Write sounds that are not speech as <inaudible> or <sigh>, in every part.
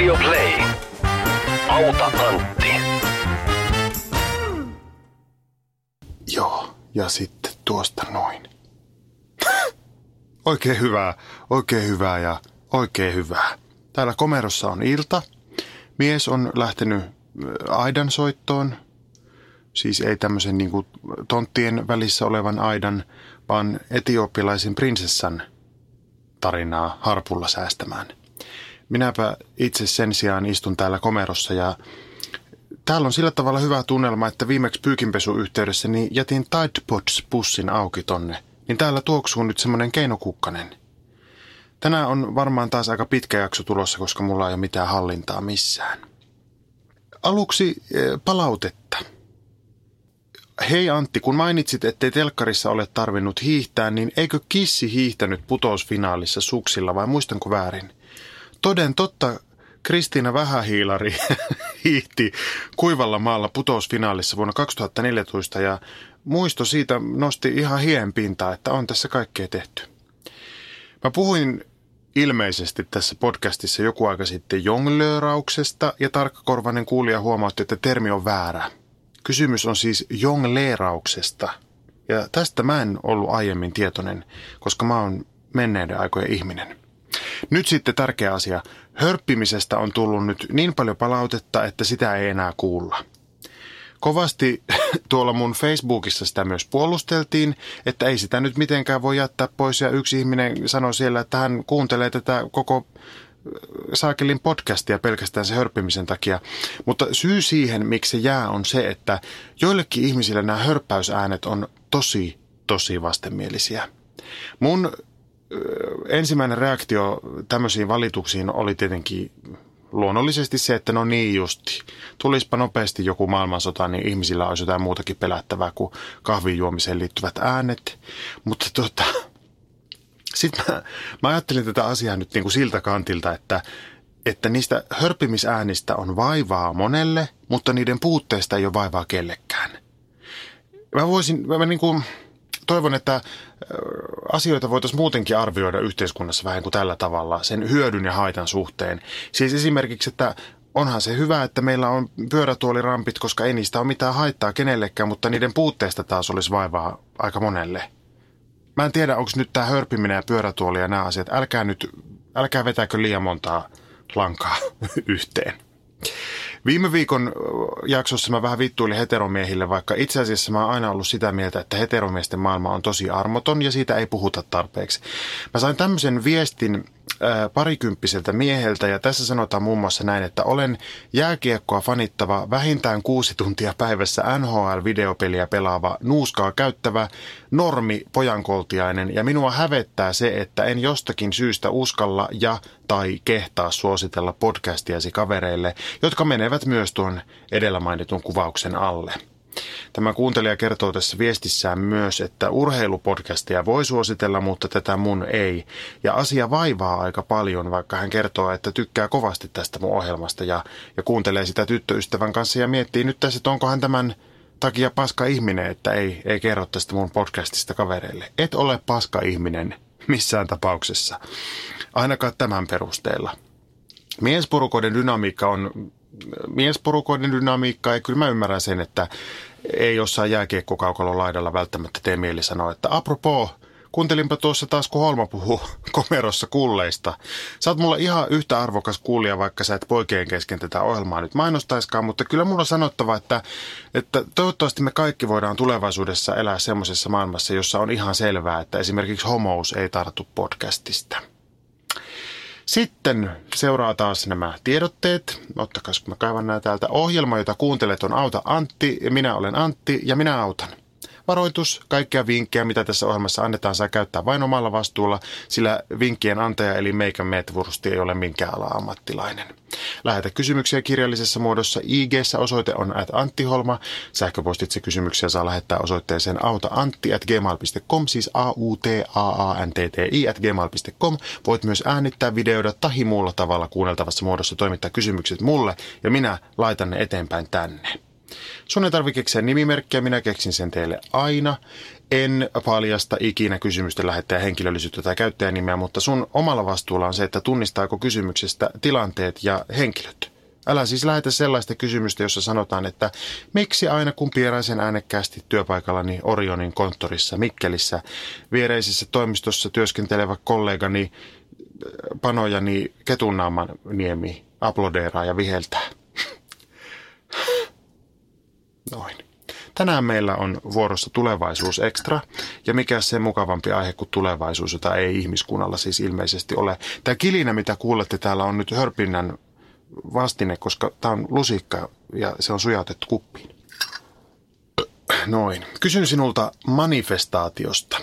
Radio Play. Auta Antti. Joo, ja sitten tuosta noin. Oikein hyvää, oikein hyvää ja oikein hyvää. Täällä komerossa on ilta. Mies on lähtenyt aidan soittoon. Siis ei tämmöisen niin kuin tonttien välissä olevan aidan, vaan etiopilaisen prinsessan tarinaa harpulla säästämään. Minäpä itse sen sijaan istun täällä komerossa ja täällä on sillä tavalla hyvä tunnelma, että viimeksi pyykinpesuyhteydessä niin jätin Tide Pods-pussin auki tonne. Niin täällä tuoksuu nyt semmonen keinokukkanen. Tänään on varmaan taas aika pitkä jakso tulossa, koska mulla ei ole mitään hallintaa missään. Aluksi palautetta. Hei Antti, kun mainitsit, ettei telkkarissa ole tarvinnut hiihtää, niin eikö kissi hiihtänyt putousfinaalissa suksilla vai muistanko väärin? Toden totta, Kristiina Vähähiilari <laughs> hiihti kuivalla maalla putousfinaalissa vuonna 2014 ja muisto siitä nosti ihan hien pintaa, että on tässä kaikkea tehty. Mä puhuin ilmeisesti tässä podcastissa joku aika sitten jonglöörauksesta ja tarkkakorvainen kuulija huomautti, että termi on väärä. Kysymys on siis jongleerauksesta. Ja tästä mä en ollut aiemmin tietoinen, koska mä oon menneiden aikojen ihminen. Nyt sitten tärkeä asia. Hörppimisestä on tullut nyt niin paljon palautetta, että sitä ei enää kuulla. Kovasti <laughs> tuolla mun Facebookissa sitä myös puolusteltiin, että ei sitä nyt mitenkään voi jättää pois. Ja yksi ihminen sanoi siellä, että hän kuuntelee tätä koko Saakelin podcastia pelkästään se hörppimisen takia. Mutta syy siihen, miksi se jää, on se, että joillekin ihmisille nämä hörppäysäänet on tosi, tosi vastenmielisiä. Mun ensimmäinen reaktio tämmöisiin valituksiin oli tietenkin luonnollisesti se, että no niin justi. Tulispa nopeasti joku maailmansota, niin ihmisillä olisi jotain muutakin pelättävää kuin kahvin juomiseen liittyvät äänet. Mutta tota, sitten mä, mä ajattelin tätä asiaa nyt niin kuin siltä kantilta, että, että niistä hörppimisäänistä on vaivaa monelle, mutta niiden puutteesta ei ole vaivaa kellekään. Mä voisin, mä niin kuin, toivon, että asioita voitaisiin muutenkin arvioida yhteiskunnassa vähän kuin tällä tavalla, sen hyödyn ja haitan suhteen. Siis esimerkiksi, että onhan se hyvä, että meillä on pyörätuolirampit, koska ei niistä ole mitään haittaa kenellekään, mutta niiden puutteesta taas olisi vaivaa aika monelle. Mä en tiedä, onko nyt tämä hörpiminen ja pyörätuoli ja nämä asiat. Älkää nyt, älkää vetääkö liian montaa lankaa <laughs> yhteen. Viime viikon jaksossa mä vähän vittuilin heteromiehille, vaikka itse asiassa mä oon aina ollut sitä mieltä, että heteromiesten maailma on tosi armoton ja siitä ei puhuta tarpeeksi. Mä sain tämmöisen viestin parikymppiseltä mieheltä ja tässä sanotaan muun muassa näin, että olen jääkiekkoa fanittava vähintään kuusi tuntia päivässä NHL-videopeliä pelaava, nuuskaa käyttävä, normi pojankoltiainen ja minua hävettää se, että en jostakin syystä uskalla ja tai kehtaa suositella podcastiasi kavereille, jotka menevät myös tuon edellä mainitun kuvauksen alle. Tämä kuuntelija kertoo tässä viestissään myös, että urheilupodcastia voi suositella, mutta tätä mun ei. Ja asia vaivaa aika paljon, vaikka hän kertoo, että tykkää kovasti tästä mun ohjelmasta ja, ja kuuntelee sitä tyttöystävän kanssa ja miettii nyt tässä, että onko hän tämän takia paska ihminen, että ei, ei kerro tästä mun podcastista kavereille. Et ole paska ihminen missään tapauksessa, ainakaan tämän perusteella. Miesporukoiden dynamiikka on miesporukoiden dynamiikka ja kyllä mä ymmärrän sen, että ei jossain jääkiekkokaukalon laidalla välttämättä tee mieli sanoa, että apropos, kuuntelinpa tuossa taas, kun Holma puhuu <laughs> komerossa kulleista. Sä oot mulla ihan yhtä arvokas kuulija, vaikka sä et poikien kesken tätä ohjelmaa nyt mainostaiskaan, mutta kyllä mulla on sanottava, että, että toivottavasti me kaikki voidaan tulevaisuudessa elää semmoisessa maailmassa, jossa on ihan selvää, että esimerkiksi homous ei tartu podcastista. Sitten seuraa taas nämä tiedotteet. Ottakaa, kun mä kaivan nämä täältä. Ohjelma, jota kuuntelet, on Auta Antti. Minä olen Antti ja minä autan. Varoitus, kaikkia vinkkejä, mitä tässä ohjelmassa annetaan, saa käyttää vain omalla vastuulla, sillä vinkkien antaja eli meikän meetvurusti ei ole minkään ala ammattilainen. Lähetä kysymyksiä kirjallisessa muodossa. ig osoite on at anttiholma. Sähköpostitse kysymyksiä saa lähettää osoitteeseen autaantti at gmail.com, siis a u t a a n t t i at gmail.com. Voit myös äänittää videoida tai muulla tavalla kuunneltavassa muodossa toimittaa kysymykset mulle ja minä laitan ne eteenpäin tänne. Sun ei tarvitse keksiä nimimerkkiä, minä keksin sen teille aina. En paljasta ikinä kysymysten lähettäjä henkilöllisyyttä tai käyttäjänimeä, mutta sun omalla vastuulla on se, että tunnistaako kysymyksestä tilanteet ja henkilöt. Älä siis lähetä sellaista kysymystä, jossa sanotaan, että miksi aina kun pieraisen äänekkäästi työpaikallani Orionin konttorissa Mikkelissä viereisessä toimistossa työskentelevä kollegani panojani Ketunnaaman niemi aplodeeraa ja viheltää. <laughs> Noin. Tänään meillä on vuorossa tulevaisuus ekstra, ja mikä se mukavampi aihe kuin tulevaisuus, jota ei ihmiskunnalla siis ilmeisesti ole. Tämä kilinä, mitä kuulette täällä, on nyt hörpinnän vastine, koska tämä on lusikka ja se on sujautettu kuppiin. Noin. Kysyn sinulta manifestaatiosta.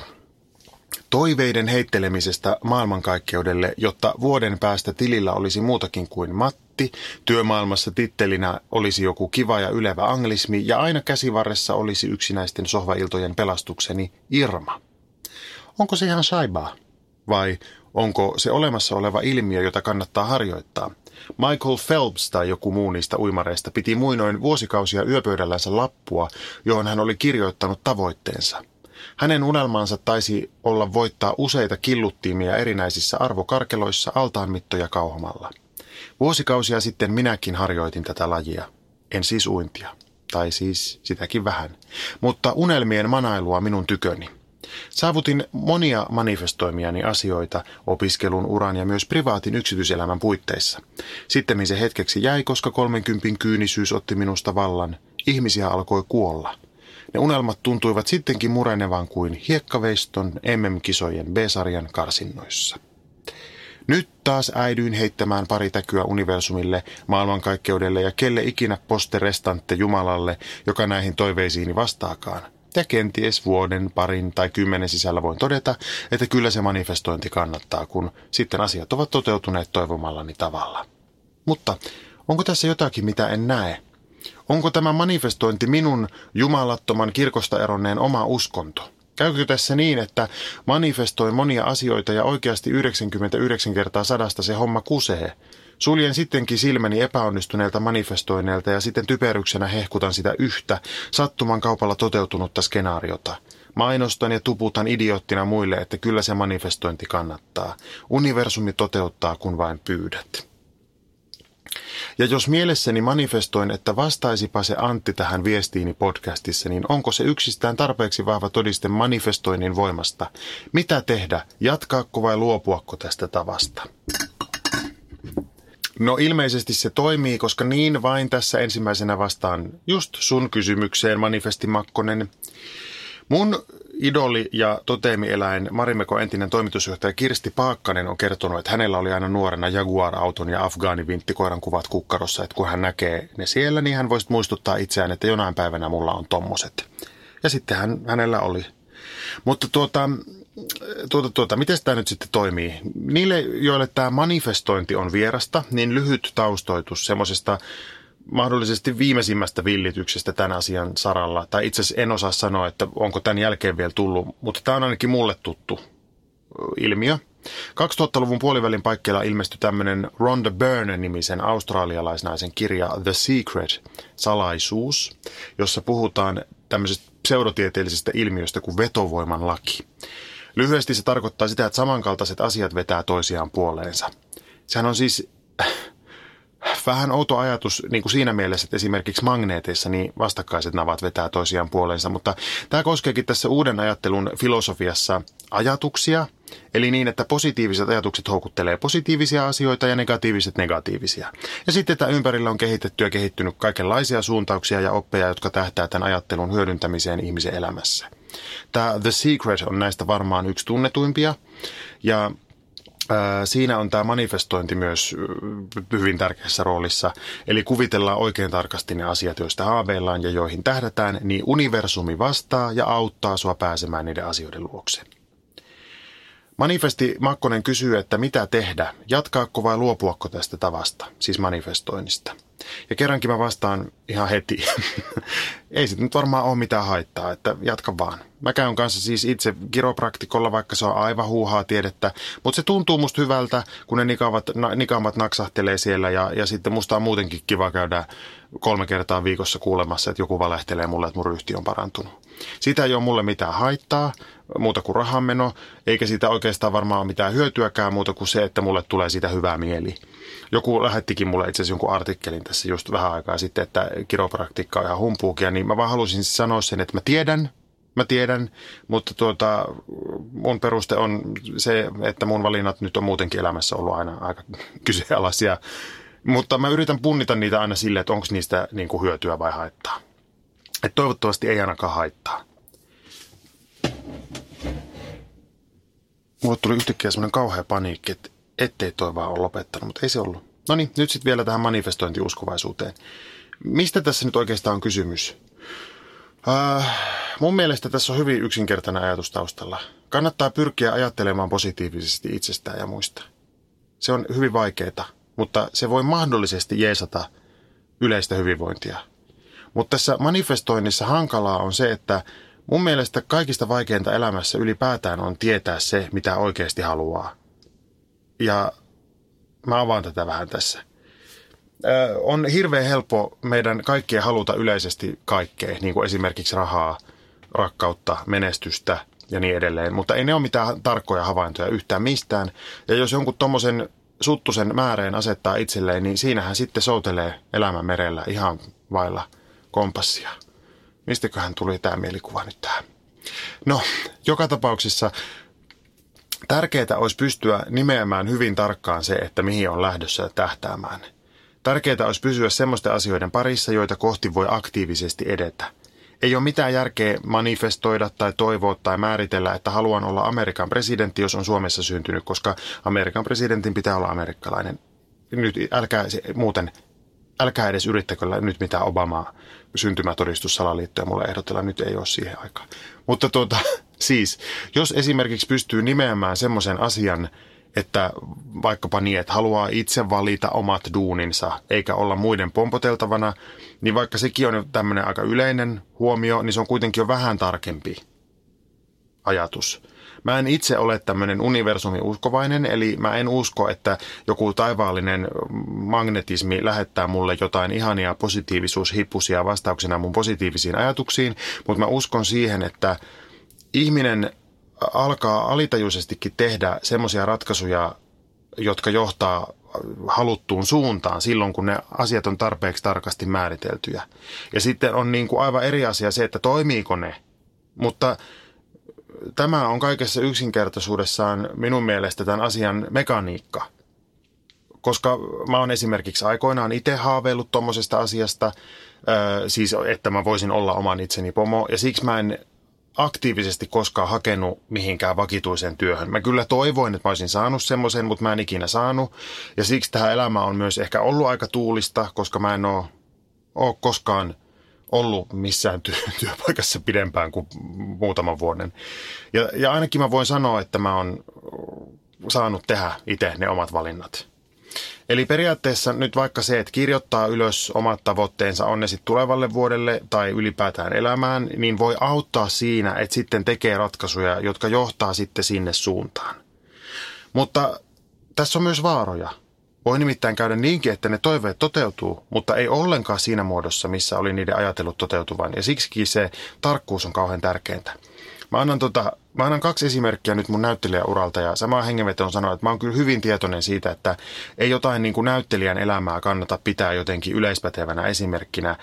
Toiveiden heittelemisestä maailmankaikkeudelle, jotta vuoden päästä tilillä olisi muutakin kuin Matti, työmaailmassa tittelinä olisi joku kiva ja ylevä anglismi ja aina käsivarressa olisi yksinäisten sohvailtojen pelastukseni Irma. Onko se ihan saibaa? Vai onko se olemassa oleva ilmiö, jota kannattaa harjoittaa? Michael Phelps tai joku muu niistä uimareista piti muinoin vuosikausia yöpöydällänsä lappua, johon hän oli kirjoittanut tavoitteensa. Hänen unelmansa taisi olla voittaa useita killuttiimia erinäisissä arvokarkeloissa altaanmittoja kauhomalla. Vuosikausia sitten minäkin harjoitin tätä lajia. En siis uintia. Tai siis sitäkin vähän. Mutta unelmien manailua minun tyköni. Saavutin monia manifestoimiani asioita opiskelun, uran ja myös privaatin yksityiselämän puitteissa. Sitten se hetkeksi jäi, koska 30 kyynisyys otti minusta vallan. Ihmisiä alkoi kuolla. Ne unelmat tuntuivat sittenkin murenevan kuin hiekkaveiston MM-kisojen B-sarjan karsinnoissa. Nyt taas äidyin heittämään pari täkyä universumille, maailmankaikkeudelle ja kelle ikinä posterestante Jumalalle, joka näihin toiveisiini vastaakaan – ja kenties vuoden, parin tai kymmenen sisällä voin todeta, että kyllä se manifestointi kannattaa, kun sitten asiat ovat toteutuneet toivomallani tavalla. Mutta onko tässä jotakin, mitä en näe? Onko tämä manifestointi minun jumalattoman kirkosta eronneen oma uskonto? Käykö tässä niin, että manifestoin monia asioita ja oikeasti 99 kertaa sadasta se homma kusee? Suljen sittenkin silmäni epäonnistuneelta manifestoineelta ja sitten typeryksenä hehkutan sitä yhtä sattuman kaupalla toteutunutta skenaariota. Mainostan ja tuputan idioottina muille, että kyllä se manifestointi kannattaa. Universumi toteuttaa, kun vain pyydät. Ja jos mielessäni manifestoin, että vastaisipa se Antti tähän viestiini podcastissa, niin onko se yksistään tarpeeksi vahva todiste manifestoinnin voimasta? Mitä tehdä? Jatkaako vai luopuako tästä tavasta? No ilmeisesti se toimii, koska niin vain tässä ensimmäisenä vastaan just sun kysymykseen, Manifesti Makkonen. Mun idoli ja toteemieläin Marimeko entinen toimitusjohtaja Kirsti Paakkanen on kertonut, että hänellä oli aina nuorena Jaguar-auton ja Afgaani-vinttikoiran kuvat kukkarossa, että kun hän näkee ne siellä, niin hän voisi muistuttaa itseään, että jonain päivänä mulla on tommoset. Ja sitten hän, hänellä oli. Mutta tuota, tuota, tuota, miten tämä nyt sitten toimii? Niille, joille tämä manifestointi on vierasta, niin lyhyt taustoitus semmoisesta mahdollisesti viimeisimmästä villityksestä tämän asian saralla. Tai itse asiassa en osaa sanoa, että onko tämän jälkeen vielä tullut, mutta tämä on ainakin mulle tuttu ilmiö. 2000-luvun puolivälin paikkeilla ilmestyi tämmöinen Rhonda Byrne-nimisen australialaisnaisen kirja The Secret, salaisuus, jossa puhutaan tämmöisestä pseudotieteellisestä ilmiöstä kuin vetovoiman laki. Lyhyesti se tarkoittaa sitä, että samankaltaiset asiat vetää toisiaan puoleensa. Sehän on siis vähän outo ajatus niin kuin siinä mielessä, että esimerkiksi magneeteissa niin vastakkaiset navat vetää toisiaan puoleensa, mutta tämä koskeekin tässä uuden ajattelun filosofiassa ajatuksia, eli niin, että positiiviset ajatukset houkuttelee positiivisia asioita ja negatiiviset negatiivisia. Ja sitten tämä ympärillä on kehitetty ja kehittynyt kaikenlaisia suuntauksia ja oppeja, jotka tähtää tämän ajattelun hyödyntämiseen ihmisen elämässä. Tämä The Secret on näistä varmaan yksi tunnetuimpia ja Siinä on tämä manifestointi myös hyvin tärkeässä roolissa. Eli kuvitellaan oikein tarkasti ne asiat, joista haaveillaan ja joihin tähdätään, niin universumi vastaa ja auttaa sua pääsemään niiden asioiden luokse. Manifesti Makkonen kysyy, että mitä tehdä, jatkaako vai luopuako tästä tavasta, siis manifestoinnista. Ja kerrankin mä vastaan ihan heti. <laughs> Ei sitten nyt varmaan ole mitään haittaa, että jatka vaan. Mä käyn kanssa siis itse kiropraktikolla, vaikka se on aivan huuhaa tiedettä, mutta se tuntuu musta hyvältä, kun ne nikaavat, nikaamat naksahtelee siellä ja, ja sitten musta on muutenkin kiva käydä kolme kertaa viikossa kuulemassa, että joku valehtelee mulle, että mun ryhti on parantunut. Siitä ei ole mulle mitään haittaa, muuta kuin rahanmeno, eikä siitä oikeastaan varmaan ole mitään hyötyäkään muuta kuin se, että mulle tulee siitä hyvää mieli. Joku lähettikin mulle itse asiassa jonkun artikkelin tässä just vähän aikaa sitten, että kiropraktiikka on ihan humpuukia, niin mä vaan halusin sanoa sen, että mä tiedän, Mä tiedän, mutta tuota, mun peruste on se, että mun valinnat nyt on muutenkin elämässä ollut aina aika <laughs> kyseenalaisia. Mutta mä yritän punnita niitä aina sille, että onko niistä niin kuin hyötyä vai haittaa. Et toivottavasti ei ainakaan haittaa. Mulle tuli yhtäkkiä semmoinen kauhea paniikki, että ettei toi vaan ole lopettanut, mutta ei se ollut. No niin, nyt sitten vielä tähän manifestointiuskovaisuuteen. Mistä tässä nyt oikeastaan on kysymys? Äh, mun mielestä tässä on hyvin yksinkertainen ajatus taustalla. Kannattaa pyrkiä ajattelemaan positiivisesti itsestään ja muista. Se on hyvin vaikeaa, mutta se voi mahdollisesti jeesata yleistä hyvinvointia. Mutta tässä manifestoinnissa hankalaa on se, että mun mielestä kaikista vaikeinta elämässä ylipäätään on tietää se, mitä oikeasti haluaa. Ja mä avaan tätä vähän tässä on hirveän helppo meidän kaikkien haluta yleisesti kaikkea, niin kuin esimerkiksi rahaa, rakkautta, menestystä ja niin edelleen. Mutta ei ne ole mitään tarkkoja havaintoja yhtään mistään. Ja jos jonkun tuommoisen suttusen määreen asettaa itselleen, niin siinähän sitten soutelee elämän merellä ihan vailla kompassia. Mistäköhän tuli tämä mielikuva nyt tähän? No, joka tapauksessa tärkeää olisi pystyä nimeämään hyvin tarkkaan se, että mihin on lähdössä tähtäämään – Tärkeää olisi pysyä semmoisten asioiden parissa, joita kohti voi aktiivisesti edetä. Ei ole mitään järkeä manifestoida tai toivoa tai määritellä, että haluan olla Amerikan presidentti, jos on Suomessa syntynyt, koska Amerikan presidentin pitää olla amerikkalainen. Nyt älkää muuten, älkää edes yrittäkö nyt mitään Obamaa syntymätodistussalaliittoja mulle ehdotella, nyt ei ole siihen aikaan. Mutta tuota, <laughs> siis, jos esimerkiksi pystyy nimeämään semmoisen asian, että vaikkapa niin, että haluaa itse valita omat duuninsa eikä olla muiden pompoteltavana, niin vaikka sekin on tämmöinen aika yleinen huomio, niin se on kuitenkin jo vähän tarkempi ajatus. Mä en itse ole tämmöinen universumi-uskovainen, eli mä en usko, että joku taivaallinen magnetismi lähettää mulle jotain ihania positiivisuushippusia vastauksena mun positiivisiin ajatuksiin, mutta mä uskon siihen, että ihminen alkaa alitajuisestikin tehdä semmoisia ratkaisuja, jotka johtaa haluttuun suuntaan silloin, kun ne asiat on tarpeeksi tarkasti määriteltyjä. Ja sitten on niin kuin aivan eri asia se, että toimiiko ne. Mutta tämä on kaikessa yksinkertaisuudessaan minun mielestä tämän asian mekaniikka. Koska mä oon esimerkiksi aikoinaan itse haaveillut tuommoisesta asiasta, siis että mä voisin olla oman itseni pomo, ja siksi mä en aktiivisesti koskaan hakenut mihinkään vakituiseen työhön. Mä kyllä toivoin, että mä olisin saanut semmoisen, mutta mä en ikinä saanut. Ja siksi tähän elämä on myös ehkä ollut aika tuulista, koska mä en ole, ole koskaan ollut missään työ, <laughs> työpaikassa pidempään kuin muutaman vuoden. Ja, ja ainakin mä voin sanoa, että mä oon saanut tehdä itse ne omat valinnat. Eli periaatteessa nyt vaikka se, että kirjoittaa ylös omat tavoitteensa, on ne sitten tulevalle vuodelle tai ylipäätään elämään, niin voi auttaa siinä, että sitten tekee ratkaisuja, jotka johtaa sitten sinne suuntaan. Mutta tässä on myös vaaroja. Voi nimittäin käydä niinkin, että ne toiveet toteutuu, mutta ei ollenkaan siinä muodossa, missä oli niiden ajatellut toteutuvan. Ja siksikin se tarkkuus on kauhean tärkeintä. Mä annan, tota, mä annan kaksi esimerkkiä nyt mun näyttelijäuralta ja sama hengenveto on sanoa, että mä oon kyllä hyvin tietoinen siitä, että ei jotain niin kuin näyttelijän elämää kannata pitää jotenkin yleispätevänä esimerkkinä.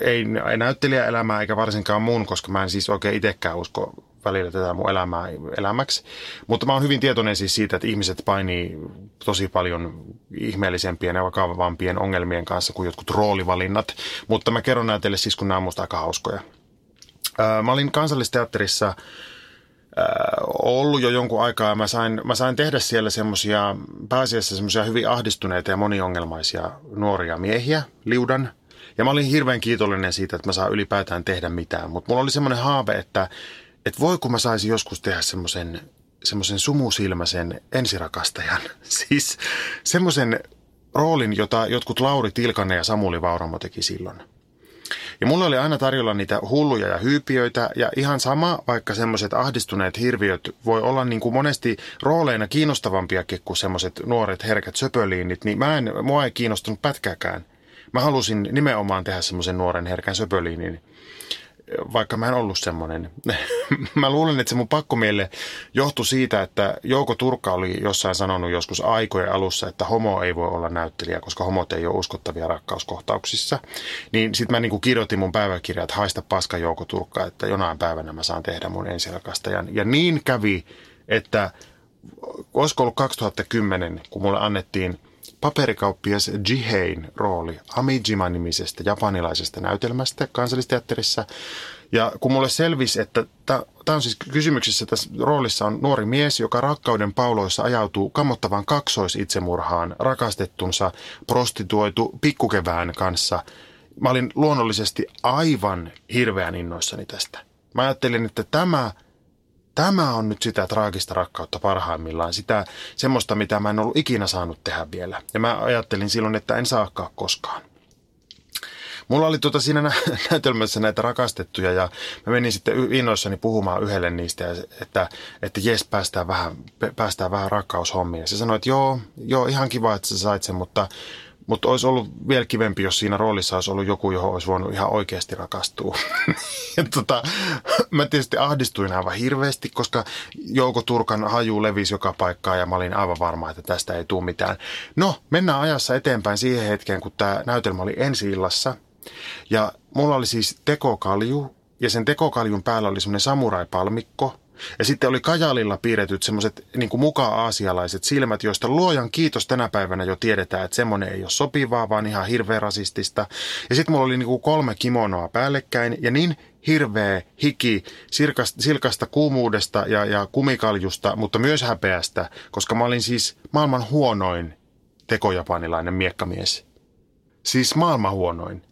Ei, ei näyttelijän elämää eikä varsinkaan mun, koska mä en siis oikein itsekään usko välillä tätä mun elämää elämäksi. Mutta mä oon hyvin tietoinen siis siitä, että ihmiset painii tosi paljon ihmeellisempien ja vakavampien ongelmien kanssa kuin jotkut roolivalinnat. Mutta mä kerron näitä teille siis, kun nämä on musta aika hauskoja. Mä olin kansallisteatterissa ollut jo jonkun aikaa mä sain, mä sain tehdä siellä semmoisia, pääasiassa semmoisia hyvin ahdistuneita ja moniongelmaisia nuoria miehiä, liudan. Ja mä olin hirveän kiitollinen siitä, että mä saan ylipäätään tehdä mitään. Mutta mulla oli semmoinen haave, että, että voi kun mä saisin joskus tehdä semmoisen semmoisen sumusilmäisen ensirakastajan. <laughs> Siis semmoisen roolin, jota jotkut Lauri Tilkanne ja Samuli Vauramo teki silloin. Ja mulla oli aina tarjolla niitä hulluja ja hyypiöitä ja ihan sama, vaikka semmoiset ahdistuneet hirviöt voi olla niin kuin monesti rooleina kiinnostavampiakin kuin semmoiset nuoret herkät söpöliinit, niin mä en, mua ei kiinnostunut pätkääkään. Mä halusin nimenomaan tehdä semmoisen nuoren herkän söpöliinin, vaikka mä en ollut semmoinen. <laughs> mä luulen, että se mun pakkomielle johtui siitä, että Jouko Turka oli jossain sanonut joskus aikojen alussa, että homo ei voi olla näyttelijä, koska homot ei ole uskottavia rakkauskohtauksissa. Niin sit mä niin kirjoitin mun päiväkirjaa, että haista paska Jouko Turkka, että jonain päivänä mä saan tehdä mun ensirakastajan. Ja niin kävi, että olisiko ollut 2010, kun mulle annettiin paperikauppias Jihein rooli Amijima-nimisestä japanilaisesta näytelmästä kansallisteatterissa. Ja kun mulle selvisi, että tämä on siis kysymyksessä, tässä roolissa on nuori mies, joka rakkauden pauloissa ajautuu kammottavan kaksoisitsemurhaan rakastettunsa prostituoitu pikkukevään kanssa. Mä olin luonnollisesti aivan hirveän innoissani tästä. Mä ajattelin, että tämä – tämä on nyt sitä traagista rakkautta parhaimmillaan, sitä semmoista, mitä mä en ollut ikinä saanut tehdä vielä. Ja mä ajattelin silloin, että en saakaan koskaan. Mulla oli tuota siinä <laughs> näytelmässä näitä rakastettuja ja mä menin sitten innoissani puhumaan yhdelle niistä, että, että jes, päästään vähän, päästään vähän rakkaushommiin. Ja se sanoi, että joo, joo, ihan kiva, että sä sait sen, mutta mutta olisi ollut vielä kivempi, jos siinä roolissa olisi ollut joku, johon olisi voinut ihan oikeasti rakastua. <laughs> ja tota, mä tietysti ahdistuin aivan hirveästi, koska Jouko Turkan haju levisi joka paikkaan ja mä olin aivan varma, että tästä ei tule mitään. No, mennään ajassa eteenpäin siihen hetkeen, kun tämä näytelmä oli ensi illassa. Ja mulla oli siis tekokalju, ja sen tekokaljun päällä oli semmoinen samurai-palmikko, ja sitten oli Kajalilla piirretyt semmoiset niin muka-aasialaiset silmät, joista luojan kiitos tänä päivänä jo tiedetään, että semmoinen ei ole sopivaa, vaan ihan hirveä rasistista. Ja sitten mulla oli niin kolme kimonoa päällekkäin ja niin hirveä hiki silkasta, silkasta kuumuudesta ja, ja kumikaljusta, mutta myös häpeästä, koska mä olin siis maailman huonoin tekojapanilainen miekkamies. Siis maailman huonoin.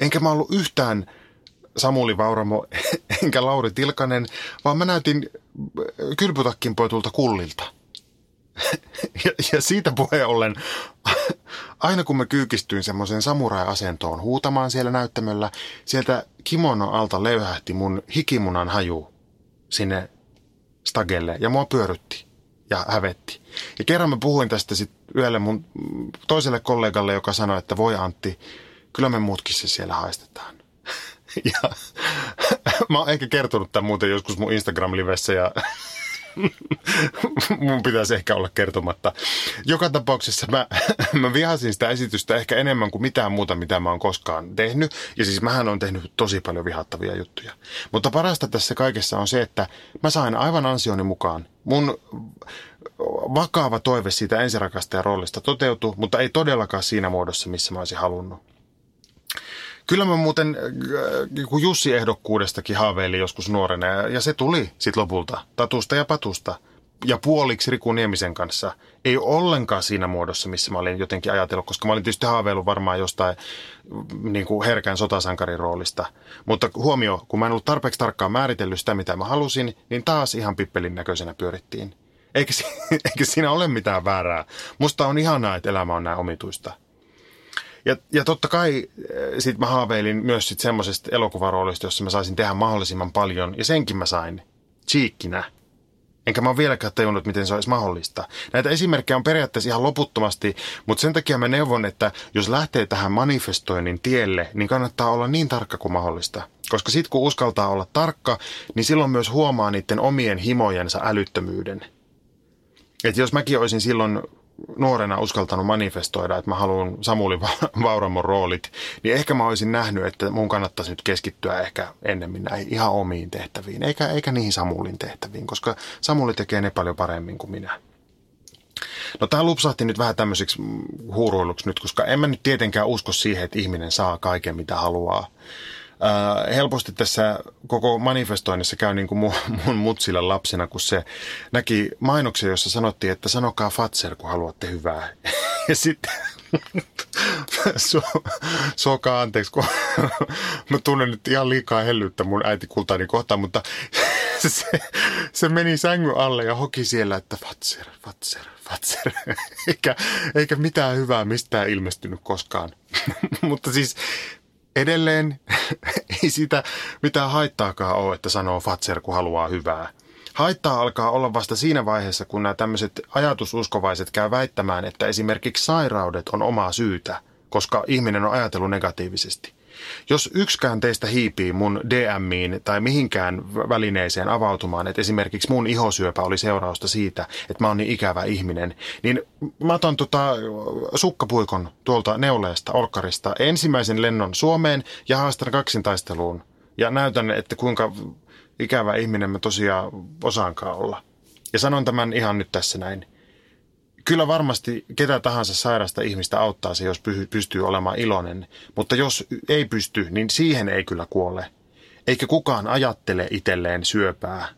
Enkä mä ollut yhtään Samuli Vauramo <laughs> enkä Lauri Tilkanen, vaan mä näytin kylpytakkin poitulta kullilta. <laughs> ja, ja siitä puheen ollen, <laughs> aina kun mä kyykistyin semmoiseen samurai-asentoon huutamaan siellä näyttämöllä, sieltä kimono alta löyhähti mun hikimunan haju sinne stagelle ja mua pyörytti ja hävetti. Ja kerran mä puhuin tästä sitten yhdelle mun toiselle kollegalle, joka sanoi, että voi Antti, kyllä me muutkin se siellä haistetaan. <laughs> Ja mä oon ehkä kertonut tämän muuten joskus mun Instagram-livessä ja <laughs> mun pitäisi ehkä olla kertomatta. Joka tapauksessa mä, <laughs> mä vihasin sitä esitystä ehkä enemmän kuin mitään muuta, mitä mä oon koskaan tehnyt. Ja siis mähän on tehnyt tosi paljon vihattavia juttuja. Mutta parasta tässä kaikessa on se, että mä sain aivan ansioni mukaan. Mun vakava toive siitä ensirakastajan roolista toteutui, mutta ei todellakaan siinä muodossa, missä mä olisin halunnut. Kyllä mä muuten äh, Jussi ehdokkuudestakin haaveilin joskus nuorena ja se tuli sitten lopulta tatusta ja patusta ja puoliksi Riku Niemisen kanssa. Ei ollenkaan siinä muodossa, missä mä olin jotenkin ajatellut, koska mä olin tietysti haaveillut varmaan jostain niin kuin herkän sotasankarin roolista. Mutta huomio, kun mä en ollut tarpeeksi tarkkaan määritellyt sitä, mitä mä halusin, niin taas ihan pippelin näköisenä pyörittiin. Eikä, <laughs> eikä siinä ole mitään väärää. Musta on ihanaa, että elämä on näin omituista. Ja, ja totta kai eh, sit mä haaveilin myös sit semmoisesta elokuvaroolista, jossa mä saisin tehdä mahdollisimman paljon. Ja senkin mä sain chiikkinä. Enkä mä ole vieläkään tajunnut, miten se olisi mahdollista. Näitä esimerkkejä on periaatteessa ihan loputtomasti, mutta sen takia mä neuvon, että jos lähtee tähän manifestoinnin tielle, niin kannattaa olla niin tarkka kuin mahdollista. Koska sit kun uskaltaa olla tarkka, niin silloin myös huomaa niiden omien himojensa älyttömyyden. Et jos mäkin olisin silloin nuorena uskaltanut manifestoida, että mä haluan Samuli <laughs> Vauramon roolit, niin ehkä mä olisin nähnyt, että mun kannattaisi nyt keskittyä ehkä ennemmin näihin ihan omiin tehtäviin, eikä, eikä niihin Samulin tehtäviin, koska Samuli tekee ne paljon paremmin kuin minä. No tämä lupsahti nyt vähän tämmöiseksi huuruiluksi nyt, koska en mä nyt tietenkään usko siihen, että ihminen saa kaiken mitä haluaa. Äh, helposti tässä koko manifestoinnissa käy niin kuin mun, <laughs> mun mutsilla lapsena, kun se näki mainoksen, jossa sanottiin, että sanokaa Fatser, kun haluatte hyvää. <laughs> Ja sitten <laughs> so, sokaa anteeksi, kun mä tunnen nyt ihan liikaa hellyyttä mun äitikultaani kohtaan, mutta se, se meni sängyn alle ja hoki siellä, että Fatser, Fatser, Fatser. eikä, eikä mitään hyvää mistään ilmestynyt koskaan. mutta siis edelleen <laughs> ei sitä mitään haittaakaan ole, että sanoo Fatser, kun haluaa hyvää. Haittaa alkaa olla vasta siinä vaiheessa, kun nämä tämmöiset ajatususkovaiset käy väittämään, että esimerkiksi sairaudet on omaa syytä, koska ihminen on ajatellut negatiivisesti. Jos yksikään teistä hiipii mun DMiin tai mihinkään välineeseen avautumaan, että esimerkiksi mun ihosyöpä oli seurausta siitä, että mä oon niin ikävä ihminen, niin mä otan tota sukkapuikon tuolta neuleesta, olkkarista, ensimmäisen lennon Suomeen ja haastan kaksintaisteluun. Ja näytän, että kuinka ikävä ihminen mä tosiaan osaankaan olla. Ja sanon tämän ihan nyt tässä näin kyllä varmasti ketä tahansa sairasta ihmistä auttaa se, jos pystyy olemaan iloinen. Mutta jos ei pysty, niin siihen ei kyllä kuole. Eikä kukaan ajattele itselleen syöpää.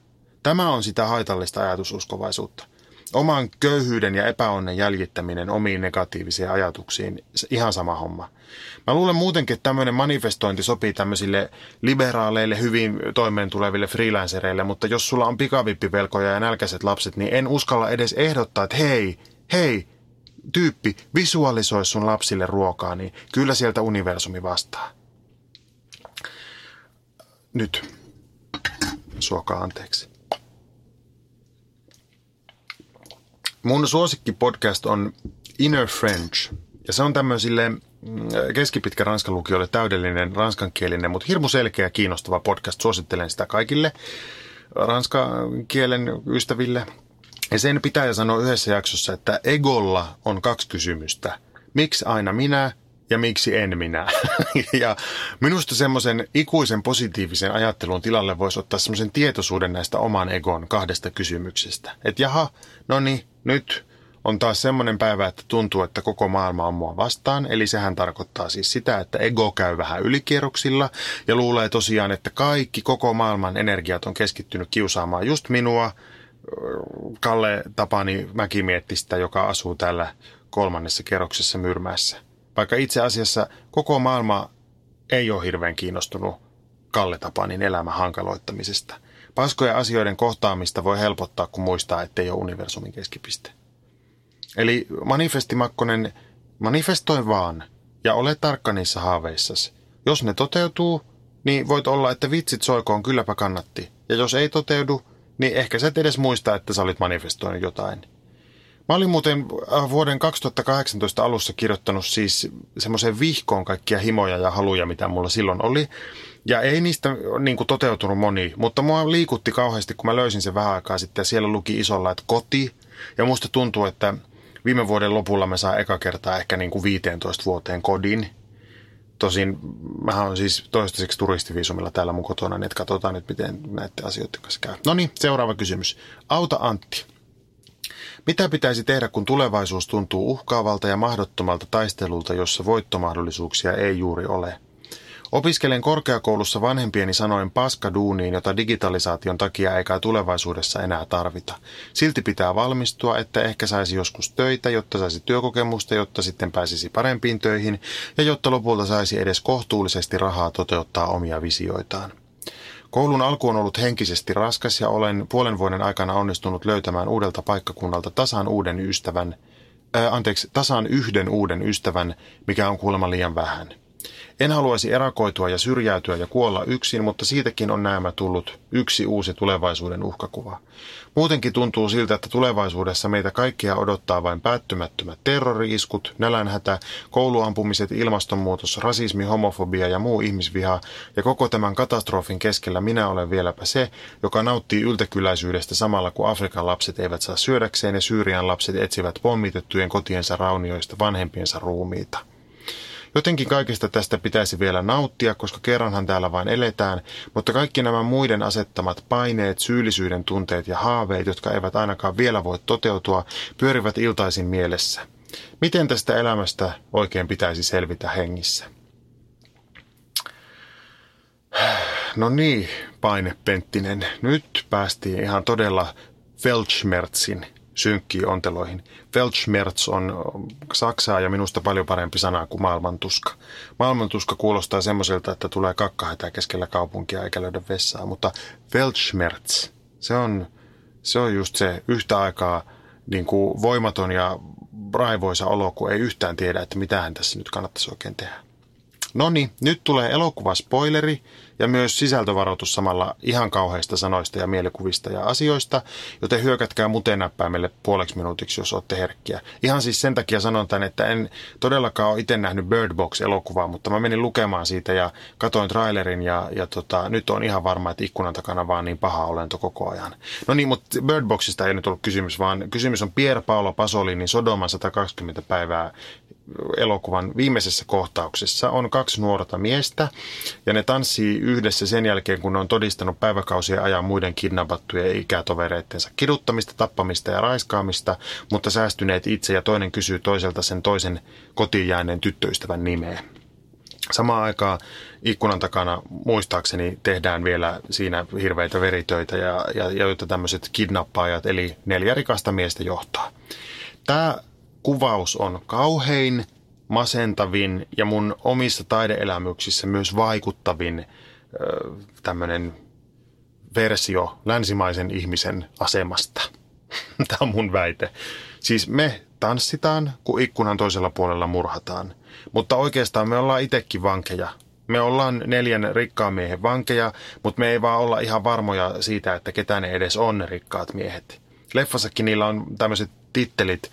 Tämä on sitä haitallista ajatususkovaisuutta. Oman köyhyyden ja epäonnen jäljittäminen omiin negatiivisiin ajatuksiin, ihan sama homma. Mä luulen muutenkin, että tämmöinen manifestointi sopii tämmöisille liberaaleille, hyvin toimeen tuleville freelancereille, mutta jos sulla on pikavippivelkoja ja nälkäiset lapset, niin en uskalla edes ehdottaa, että hei, hei, tyyppi, visualisoi sun lapsille ruokaa, niin kyllä sieltä universumi vastaa. Nyt. Suokaa anteeksi. Mun suosikki podcast on Inner French. Ja se on tämmöisille mm, keskipitkä ranskan lukijoille täydellinen ranskankielinen, mutta hirmu selkeä kiinnostava podcast. Suosittelen sitä kaikille ranskan kielen ystäville. Ja sen pitää sanoa yhdessä jaksossa, että egolla on kaksi kysymystä. Miksi aina minä ja miksi en minä? <laughs> ja minusta semmoisen ikuisen positiivisen ajattelun tilalle voisi ottaa semmoisen tietoisuuden näistä oman egon kahdesta kysymyksestä. Että jaha, no niin, nyt on taas semmoinen päivä, että tuntuu, että koko maailma on mua vastaan. Eli sehän tarkoittaa siis sitä, että ego käy vähän ylikierroksilla ja luulee tosiaan, että kaikki koko maailman energiat on keskittynyt kiusaamaan just minua – Kalle Tapani Mäkimiettistä, joka asuu täällä kolmannessa kerroksessa Myrmässä. Vaikka itse asiassa koko maailma ei ole hirveän kiinnostunut Kalle Tapanin elämän hankaloittamisesta. Paskoja asioiden kohtaamista voi helpottaa, kun muistaa, ettei ole universumin keskipiste. Eli manifesti Makkonen, manifestoi vaan ja ole tarkka niissä haaveissasi. Jos ne toteutuu, niin voit olla, että vitsit soikoon kylläpä kannatti. Ja jos ei toteudu, niin ehkä sä et edes muista, että sä olit manifestoinut jotain. Mä olin muuten äh, vuoden 2018 alussa kirjoittanut siis semmoiseen vihkoon kaikkia himoja ja haluja, mitä mulla silloin oli. Ja ei niistä niin kuin, toteutunut moni, mutta mua liikutti kauheasti, kun mä löysin sen vähän aikaa sitten ja siellä luki isolla, että koti. Ja musta tuntuu, että viime vuoden lopulla mä saan eka kertaa ehkä niin kuin 15 vuoteen kodin. Tosin mä on siis toistaiseksi turistiviisumilla täällä mun kotona, niin että katsotaan nyt, miten näiden asioiden kanssa käy. No niin, seuraava kysymys. Auta Antti. Mitä pitäisi tehdä, kun tulevaisuus tuntuu uhkaavalta ja mahdottomalta taistelulta, jossa voittomahdollisuuksia ei juuri ole? Opiskelen korkeakoulussa vanhempieni sanoin paskaduuniin, jota digitalisaation takia eikä tulevaisuudessa enää tarvita. Silti pitää valmistua, että ehkä saisi joskus töitä, jotta saisi työkokemusta, jotta sitten pääsisi parempiin töihin ja jotta lopulta saisi edes kohtuullisesti rahaa toteuttaa omia visioitaan. Koulun alku on ollut henkisesti raskas ja olen puolen vuoden aikana onnistunut löytämään uudelta paikkakunnalta tasan uuden ystävän, ää, anteeksi, tasan yhden uuden ystävän, mikä on kuulemma liian vähän – en haluaisi erakoitua ja syrjäytyä ja kuolla yksin, mutta siitäkin on näemä tullut yksi uusi tulevaisuuden uhkakuva. Muutenkin tuntuu siltä, että tulevaisuudessa meitä kaikkia odottaa vain päättymättömät terroriiskut, nälänhätä, kouluampumiset, ilmastonmuutos, rasismi, homofobia ja muu ihmisviha, ja koko tämän katastrofin keskellä minä olen vieläpä se, joka nauttii yltäkyläisyydestä samalla kun Afrikan lapset eivät saa syödäkseen ja Syyrian lapset etsivät pommitettujen kotiensa raunioista vanhempiensa ruumiita. Jotenkin kaikesta tästä pitäisi vielä nauttia, koska kerranhan täällä vain eletään, mutta kaikki nämä muiden asettamat paineet, syyllisyyden tunteet ja haaveet, jotka eivät ainakaan vielä voi toteutua, pyörivät iltaisin mielessä. Miten tästä elämästä oikein pitäisi selvitä hengissä? No niin, paine Penttinen. Nyt päästiin ihan todella Felchmertzin synkkiin onteloihin. Weltschmerz on saksaa ja minusta paljon parempi sana kuin maailmantuska. Maailmantuska kuulostaa semmoiselta, että tulee kakkahätä keskellä kaupunkia eikä löydä vessaa, mutta Weltschmerz, se on, se on just se yhtä aikaa niin kuin voimaton ja raivoisa olo, kun ei yhtään tiedä, että mitä hän tässä nyt kannattaisi oikein tehdä. No niin, nyt tulee elokuvaspoileri ja myös sisältövaroitus samalla ihan kauheista sanoista ja mielikuvista ja asioista, joten hyökätkää mutenäppäimelle puoleksi minuutiksi, jos olette herkkiä. Ihan siis sen takia sanon tämän, että en todellakaan ole itse nähnyt Bird Box-elokuvaa, mutta mä menin lukemaan siitä ja katoin trailerin ja, ja tota, nyt on ihan varma, että ikkunan takana vaan niin paha olento koko ajan. No niin, mutta Bird Boxista ei nyt ollut kysymys, vaan kysymys on Pier Paolo Pasolinin Sodoman 120 päivää elokuvan viimeisessä kohtauksessa on kaksi nuorta miestä ja ne tanssii yhdessä sen jälkeen, kun ne on todistanut päiväkausien ajan muiden kidnappattujen ikätovereittensa kiduttamista, tappamista ja raiskaamista, mutta säästyneet itse ja toinen kysyy toiselta sen toisen kotiin jääneen tyttöystävän nimeä. Samaan aikaan ikkunan takana muistaakseni tehdään vielä siinä hirveitä veritöitä, ja, ja, joita tämmöiset kidnappaajat, eli neljä rikasta miestä johtaa. Tämä kuvaus on kauhein, masentavin ja mun omissa taideelämyksissä myös vaikuttavin tämmöinen versio länsimaisen ihmisen asemasta. <laughs> Tämä on mun väite. Siis me tanssitaan, kun ikkunan toisella puolella murhataan. Mutta oikeastaan me ollaan itsekin vankeja. Me ollaan neljän rikkaan miehen vankeja, mutta me ei vaan olla ihan varmoja siitä, että ketä ne edes on ne rikkaat miehet. Leffassakin niillä on tämmöiset tittelit,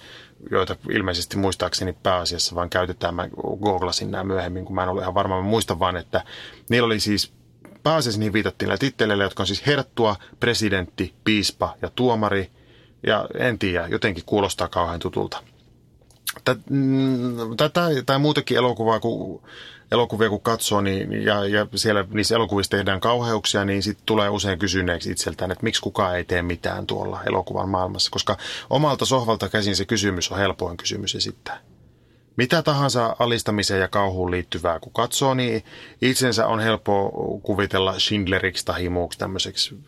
joita ilmeisesti muistaakseni pääasiassa vaan käytetään. Mä googlasin nämä myöhemmin, kun mä en ole ihan varma. Mä muistan vaan, että niillä oli siis pääasiassa niihin viitattiin näillä titteleillä, jotka on siis herttua, presidentti, piispa ja tuomari. Ja en tiedä, jotenkin kuulostaa kauhean tutulta. Mm, tätä tai muutakin elokuvaa, kun elokuvia kun katsoo niin, ja, ja siellä niissä elokuvissa tehdään kauheuksia, niin sitten tulee usein kysyneeksi itseltään, että miksi kukaan ei tee mitään tuolla elokuvan maailmassa. Koska omalta sohvalta käsin se kysymys on helpoin kysymys esittää. Mitä tahansa alistamiseen ja kauhuun liittyvää, kun katsoo, niin itsensä on helppo kuvitella Schindleriksi tai muuksi tämmöiseksi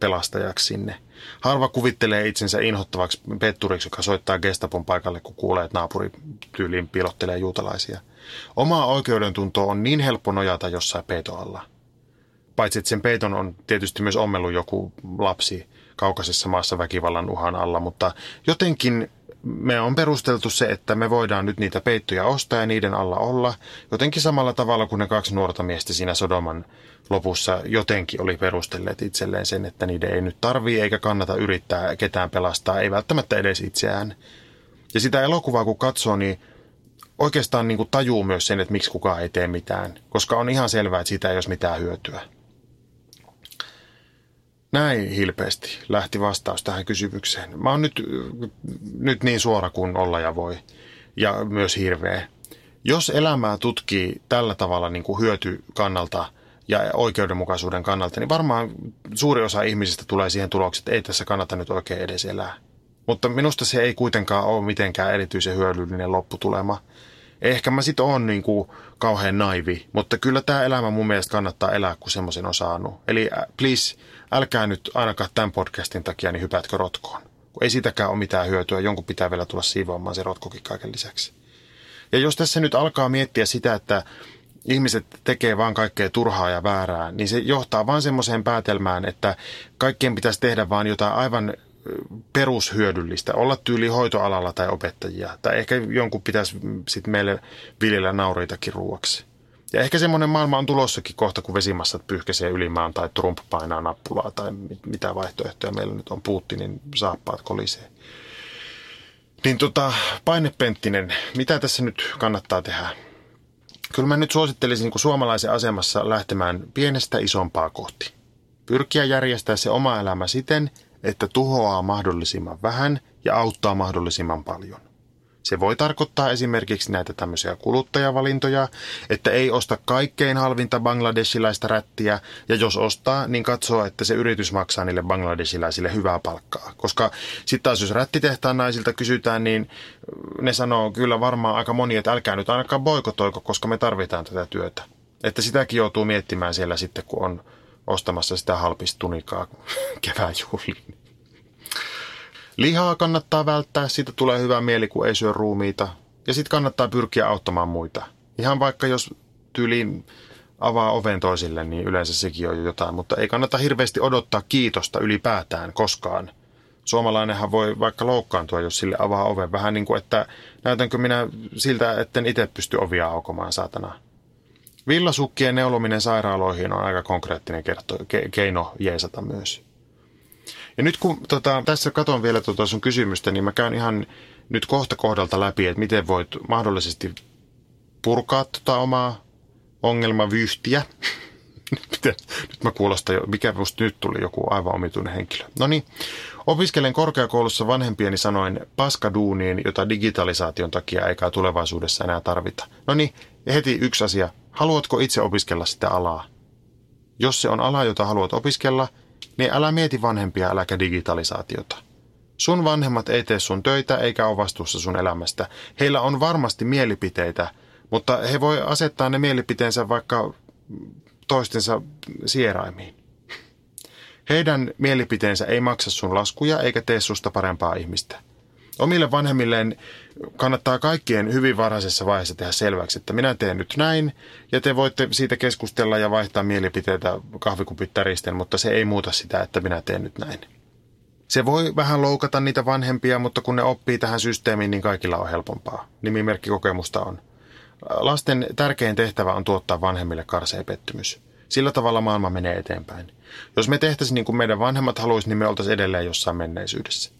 pelastajaksi sinne. Harva kuvittelee itsensä inhottavaksi petturiksi, joka soittaa gestapon paikalle, kun kuulee, että naapuri tyyliin pilottelee juutalaisia – Oma oikeudentunto on niin helppo nojata jossain peitoalla. Paitsi että sen peiton on tietysti myös ommellut joku lapsi kaukaisessa maassa väkivallan uhan alla, mutta jotenkin me on perusteltu se, että me voidaan nyt niitä peittoja ostaa ja niiden alla olla. Jotenkin samalla tavalla kuin ne kaksi nuorta miestä siinä Sodoman lopussa jotenkin oli perustelleet itselleen sen, että niiden ei nyt tarvii eikä kannata yrittää ketään pelastaa, ei välttämättä edes itseään. Ja sitä elokuvaa kun katsoo, niin oikeastaan niin kuin tajuu myös sen, että miksi kukaan ei tee mitään, koska on ihan selvää, että siitä ei olisi mitään hyötyä. Näin hilpeästi lähti vastaus tähän kysymykseen. Mä oon nyt, nyt niin suora kuin olla ja voi, ja myös hirveä. Jos elämää tutkii tällä tavalla niin kuin hyötykannalta ja oikeudenmukaisuuden kannalta, niin varmaan suuri osa ihmisistä tulee siihen tulokseen, että ei tässä kannata nyt oikein edes elää. Mutta minusta se ei kuitenkaan ole mitenkään erityisen hyödyllinen lopputulema. Ehkä mä sit oon niinku kauhean naivi, mutta kyllä tämä elämä mun mielestä kannattaa elää, kun semmoisen on saanut. Eli äh, please, älkää nyt ainakaan tämän podcastin takia niin hypätkö rotkoon. Kun ei sitäkään ole mitään hyötyä, jonkun pitää vielä tulla siivoamaan se rotkokin kaiken lisäksi. Ja jos tässä nyt alkaa miettiä sitä, että ihmiset tekee vaan kaikkea turhaa ja väärää, niin se johtaa vaan semmoiseen päätelmään, että kaikkien pitäisi tehdä vaan jotain aivan perushyödyllistä, olla tyyli hoitoalalla tai opettajia. Tai ehkä jonkun pitäisi sitten meille viljellä nauriitakin ruuaksi. Ja ehkä semmoinen maailma on tulossakin kohta, kun vesimassat pyyhkäisee ylimaan tai Trump painaa nappulaa tai mitä vaihtoehtoja meillä nyt on Putinin saappaat kolisee. Niin tota, painepenttinen, mitä tässä nyt kannattaa tehdä? Kyllä mä nyt suosittelisin niin suomalaisen asemassa lähtemään pienestä isompaa kohti. Pyrkiä järjestää se oma elämä siten, että tuhoaa mahdollisimman vähän ja auttaa mahdollisimman paljon. Se voi tarkoittaa esimerkiksi näitä tämmöisiä kuluttajavalintoja, että ei osta kaikkein halvinta bangladesilaista rättiä, ja jos ostaa, niin katsoo, että se yritys maksaa niille bangladesilaisille hyvää palkkaa. Koska sitten taas jos rättitehtaan naisilta kysytään, niin ne sanoo kyllä varmaan aika moni, että älkää nyt ainakaan boikotoiko, koska me tarvitaan tätä työtä. Että sitäkin joutuu miettimään siellä sitten, kun on ostamassa sitä halpistunikaa <laughs> kevään juhliin. Lihaa kannattaa välttää, siitä tulee hyvä mieli, kun ei syö ruumiita. Ja sitten kannattaa pyrkiä auttamaan muita. Ihan vaikka jos tyyliin avaa oven toisille, niin yleensä sekin on jo jotain. Mutta ei kannata hirveästi odottaa kiitosta ylipäätään koskaan. Suomalainenhan voi vaikka loukkaantua, jos sille avaa oven. Vähän niin kuin, että näytänkö minä siltä, etten itse pysty ovia aukomaan, saatana. Villasukkien neulominen sairaaloihin on aika konkreettinen kerto, ke, keino jeesata myös. Ja nyt kun tota, tässä katon vielä tota sun kysymystä, niin mä käyn ihan nyt kohta kohdalta läpi, että miten voit mahdollisesti purkaa tota omaa ongelmavyyhtiä. <laughs> nyt mä kuulostan jo, mikä musta nyt tuli joku aivan omituinen henkilö. No niin, opiskelen korkeakoulussa vanhempieni sanoin paskaduuniin, jota digitalisaation takia eikä tulevaisuudessa enää tarvita. No niin, heti yksi asia. Haluatko itse opiskella sitä alaa? Jos se on ala, jota haluat opiskella, niin älä mieti vanhempia, äläkä digitalisaatiota. Sun vanhemmat ei tee sun töitä eikä ole vastuussa sun elämästä. Heillä on varmasti mielipiteitä, mutta he voi asettaa ne mielipiteensä vaikka toistensa sieraimiin. Heidän mielipiteensä ei maksa sun laskuja eikä tee susta parempaa ihmistä. Omille vanhemmilleen kannattaa kaikkien hyvin varhaisessa vaiheessa tehdä selväksi, että minä teen nyt näin, ja te voitte siitä keskustella ja vaihtaa mielipiteitä kahvikupit täristen, mutta se ei muuta sitä, että minä teen nyt näin. Se voi vähän loukata niitä vanhempia, mutta kun ne oppii tähän systeemiin, niin kaikilla on helpompaa. Nimimerkki kokemusta on. Lasten tärkein tehtävä on tuottaa vanhemmille karseen pettymys. Sillä tavalla maailma menee eteenpäin. Jos me tehtäisiin niin kuin meidän vanhemmat haluaisivat, niin me oltaisiin edelleen jossain menneisyydessä.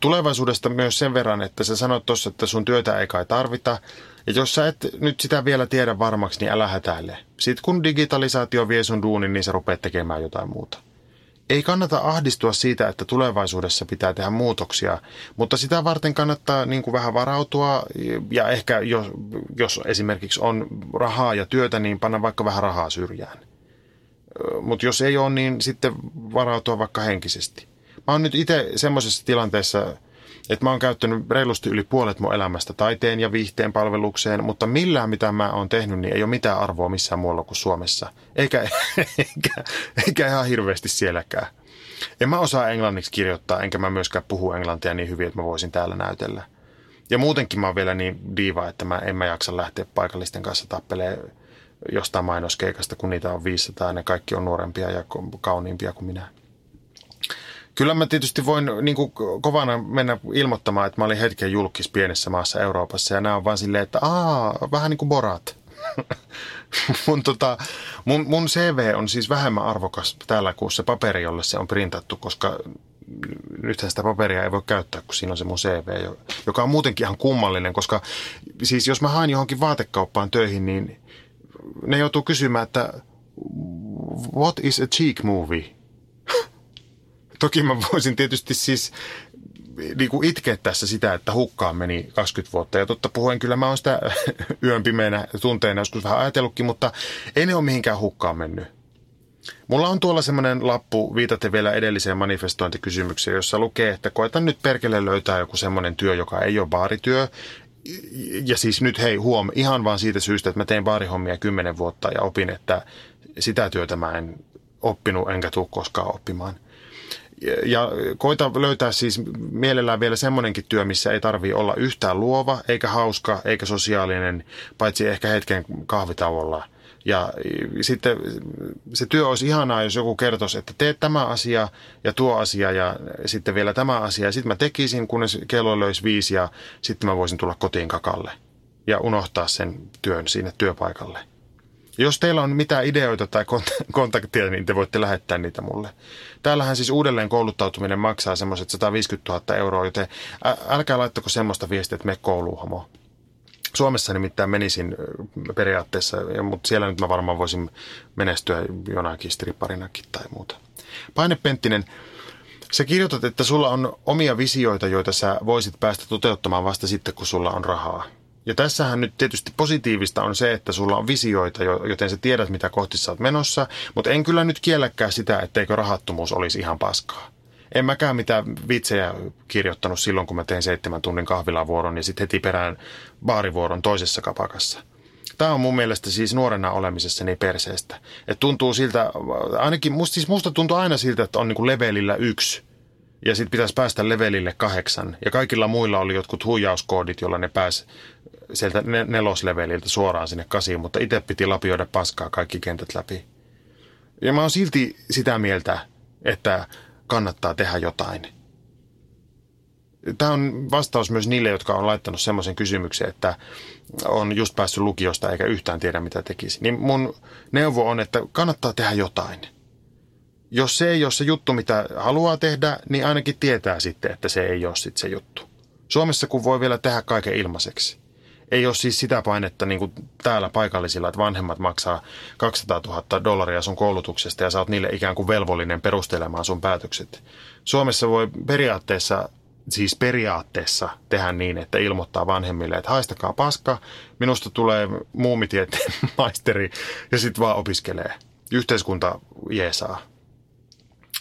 Tulevaisuudesta myös sen verran, että sä sanoit tuossa, että sun työtä ei kai tarvita. Ja jos sä et nyt sitä vielä tiedä varmaksi, niin älä hätäile. Sitten kun digitalisaatio vie sun duunin, niin sä rupeat tekemään jotain muuta. Ei kannata ahdistua siitä, että tulevaisuudessa pitää tehdä muutoksia, mutta sitä varten kannattaa niin kuin vähän varautua ja ehkä jos, jos esimerkiksi on rahaa ja työtä, niin panna vaikka vähän rahaa syrjään. Mutta jos ei ole, niin sitten varautua vaikka henkisesti. Mä oon nyt itse semmoisessa tilanteessa, että mä oon käyttänyt reilusti yli puolet mun elämästä taiteen ja viihteen palvelukseen, mutta millään mitä mä oon tehnyt, niin ei ole mitään arvoa missään muualla kuin Suomessa. Eikä, <laughs> eikä, eikä ihan hirveästi sielläkään. En mä osaa englanniksi kirjoittaa, enkä mä myöskään puhu englantia niin hyvin, että mä voisin täällä näytellä. Ja muutenkin mä oon vielä niin diiva, että mä en mä jaksa lähteä paikallisten kanssa tappelee jostain mainoskeikasta, kun niitä on 500 ja ne kaikki on nuorempia ja kauniimpia kuin minä. Kyllä mä tietysti voin niin kuin kovana mennä ilmoittamaan, että mä olin hetken julkis pienessä maassa Euroopassa ja nämä on vaan silleen, että aa, vähän niin kuin borat. <laughs> mun, tota, mun, mun CV on siis vähemmän arvokas täällä kuin se paperi, jolle se on printattu, koska nythän sitä paperia ei voi käyttää, kun siinä on se mun CV, joka on muutenkin ihan kummallinen, koska siis jos mä haen johonkin vaatekauppaan töihin, niin ne joutuu kysymään, että what is a cheek movie? Toki mä voisin tietysti siis niin kuin itkeä tässä sitä, että hukkaan meni 20 vuotta. Ja totta puhuen, kyllä mä oon sitä <laughs> yön pimeänä tunteena joskus vähän ajatellutkin, mutta ei ne ole mihinkään hukkaan mennyt. Mulla on tuolla semmoinen lappu, viitaten vielä edelliseen manifestointikysymykseen, jossa lukee, että koetan nyt perkele löytää joku semmoinen työ, joka ei ole baarityö. Ja siis nyt hei huom, ihan vaan siitä syystä, että mä tein baarihommia kymmenen vuotta ja opin, että sitä työtä mä en oppinut enkä tule koskaan oppimaan ja koita löytää siis mielellään vielä semmoinenkin työ, missä ei tarvii olla yhtään luova, eikä hauska, eikä sosiaalinen, paitsi ehkä hetken kahvitauolla. Ja sitten se työ olisi ihanaa, jos joku kertoisi, että teet tämä asia ja tuo asia ja sitten vielä tämä asia. Sitten mä tekisin, kunnes kello löisi viisi ja sitten mä voisin tulla kotiin kakalle ja unohtaa sen työn sinne työpaikalle. Jos teillä on mitään ideoita tai <laughs> kontaktia, niin te voitte lähettää niitä mulle. Täällähän siis uudelleen kouluttautuminen maksaa semmoiset 150 000 euroa, joten älkää laittako semmoista viestiä, että me kouluun homo. Suomessa nimittäin menisin periaatteessa, mutta siellä nyt mä varmaan voisin menestyä jonakin stripparinakin tai muuta. Paine Penttinen, sä kirjoitat, että sulla on omia visioita, joita sä voisit päästä toteuttamaan vasta sitten, kun sulla on rahaa. Ja tässähän nyt tietysti positiivista on se, että sulla on visioita, joten sä tiedät, mitä kohti sä oot menossa, mutta en kyllä nyt kielläkään sitä, etteikö rahattomuus olisi ihan paskaa. En mäkään mitään vitsejä kirjoittanut silloin, kun mä tein seitsemän tunnin kahvilavuoron ja sitten heti perään baarivuoron toisessa kapakassa. Tämä on mun mielestä siis nuorena olemisessa niin perseestä. Että tuntuu siltä, ainakin musta, siis musta tuntuu aina siltä, että on niin kuin levelillä yksi. Ja sitten pitäisi päästä levelille kahdeksan. Ja kaikilla muilla oli jotkut huijauskoodit, joilla ne pääsi sieltä nelosleveliltä suoraan sinne kasiin, mutta itse piti lapioida paskaa kaikki kentät läpi. Ja mä oon silti sitä mieltä, että kannattaa tehdä jotain. Tämä on vastaus myös niille, jotka on laittanut semmoisen kysymyksen, että on just päässyt lukiosta eikä yhtään tiedä, mitä tekisi. Niin mun neuvo on, että kannattaa tehdä jotain. Jos se ei ole se juttu, mitä haluaa tehdä, niin ainakin tietää sitten, että se ei ole sitten se juttu. Suomessa kun voi vielä tehdä kaiken ilmaiseksi. Ei ole siis sitä painetta niin kuin täällä paikallisilla, että vanhemmat maksaa 200 000 dollaria sun koulutuksesta ja sä oot niille ikään kuin velvollinen perustelemaan sun päätökset. Suomessa voi periaatteessa siis periaatteessa tehdä niin, että ilmoittaa vanhemmille, että haistakaa paska, minusta tulee muumitieteen <laughs> maisteri ja sitten vaan opiskelee. Yhteiskunta jeesaa.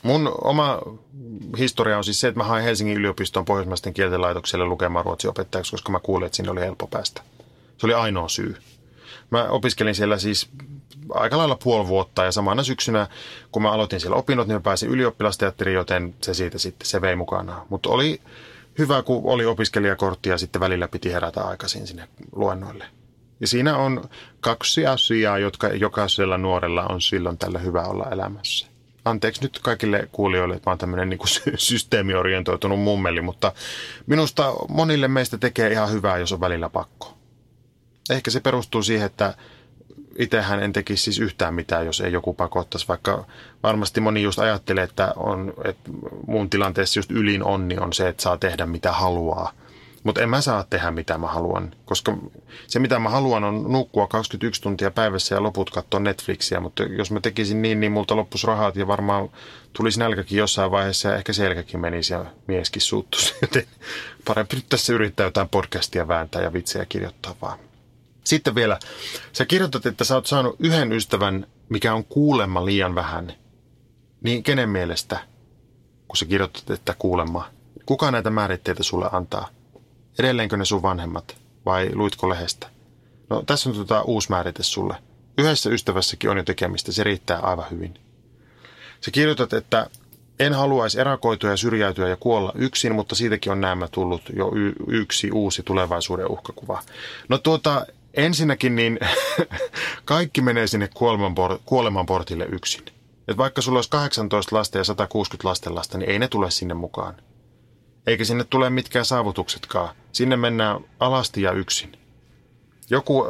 Mun oma historia on siis se, että mä hain Helsingin yliopiston Pohjoismaisten kielten laitokselle lukemaan ruotsin opettajaksi, koska mä kuulin, että sinne oli helppo päästä. Se oli ainoa syy. Mä opiskelin siellä siis aika lailla puoli vuotta ja samana syksynä, kun mä aloitin siellä opinnot, niin mä pääsin ylioppilasteatteriin, joten se siitä sitten, se vei mukanaan. Mutta oli hyvä, kun oli opiskelijakortti ja sitten välillä piti herätä aikaisin sinne luennoille. Ja siinä on kaksi asiaa, jotka jokaisella nuorella on silloin tällä hyvä olla elämässä. Anteeksi nyt kaikille kuulijoille, että mä oon tämmöinen niin systeemiorientoitunut mummeli, mutta minusta monille meistä tekee ihan hyvää, jos on välillä pakko. Ehkä se perustuu siihen, että itsehän en tekisi siis yhtään mitään, jos ei joku pakottaisi, vaikka varmasti moni just ajattelee, että, on, että mun tilanteessa just ylin onni on se, että saa tehdä mitä haluaa. Mutta en mä saa tehdä mitä mä haluan, koska se mitä mä haluan on nukkua 21 tuntia päivässä ja loput katsoa Netflixiä, mutta jos mä tekisin niin, niin multa loppus rahat ja varmaan tulisi nälkäkin jossain vaiheessa ja ehkä selkäkin menisi ja mieskin suuttuisi, <laughs> joten parempi nyt tässä yrittää jotain podcastia vääntää ja vitsejä kirjoittaa vaan. Sitten vielä, sä kirjoitat, että sä oot saanut yhden ystävän, mikä on kuulemma liian vähän. Niin kenen mielestä, kun sä kirjoitat, että kuulemma, kuka näitä määritteitä sulle antaa? Edelleenkö ne sun vanhemmat vai luitko lehdestä? No tässä on tota uusi määrite sulle. Yhdessä ystävässäkin on jo tekemistä, se riittää aivan hyvin. Sä kirjoitat, että en haluaisi erakoitua ja syrjäytyä ja kuolla yksin, mutta siitäkin on näemmä tullut jo y- yksi uusi tulevaisuuden uhkakuva. No tuota, ensinnäkin niin <laughs> kaikki menee sinne kuolemanportille yksin. Et vaikka sulla olisi 18 lasta ja 160 lastenlasta, niin ei ne tule sinne mukaan. Eikä sinne tule mitkään saavutuksetkaan. Sinne mennään alasti ja yksin. Joku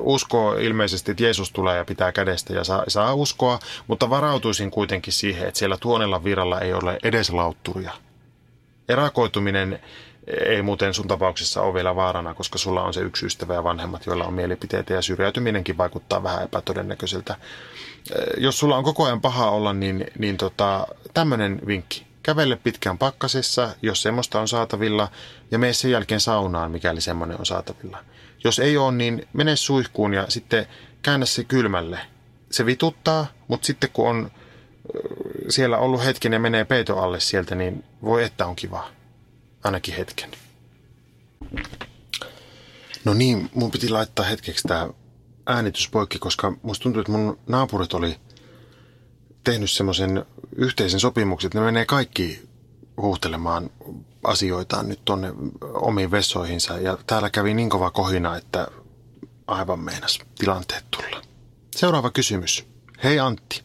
uskoo ilmeisesti, että Jeesus tulee ja pitää kädestä ja saa, saa uskoa, mutta varautuisin kuitenkin siihen, että siellä tuonella viralla ei ole edes lautturia. Erakoituminen ei muuten sun tapauksessa ole vielä vaarana, koska sulla on se yksi ystävä ja vanhemmat, joilla on mielipiteitä ja syrjäytyminenkin vaikuttaa vähän epätodennäköiseltä. Jos sulla on koko ajan paha olla, niin, niin tota, tämmöinen vinkki. Kävele pitkään pakkasessa, jos semmoista on saatavilla, ja mene sen jälkeen saunaan, mikäli semmoinen on saatavilla. Jos ei ole, niin mene suihkuun ja sitten käännä se kylmälle. Se vituttaa, mutta sitten kun on siellä ollut hetken ja menee peito alle sieltä, niin voi että on kiva. Ainakin hetken. No niin, mun piti laittaa hetkeksi tämä äänitys poikki, koska musta tuntuu, että mun naapurit oli tehnyt semmoisen yhteisen sopimuksen, että ne menee kaikki huuhtelemaan asioitaan nyt tonne omiin vessoihinsa. Ja täällä kävi niin kova kohina, että aivan meinas tilanteet tulla. Seuraava kysymys. Hei Antti.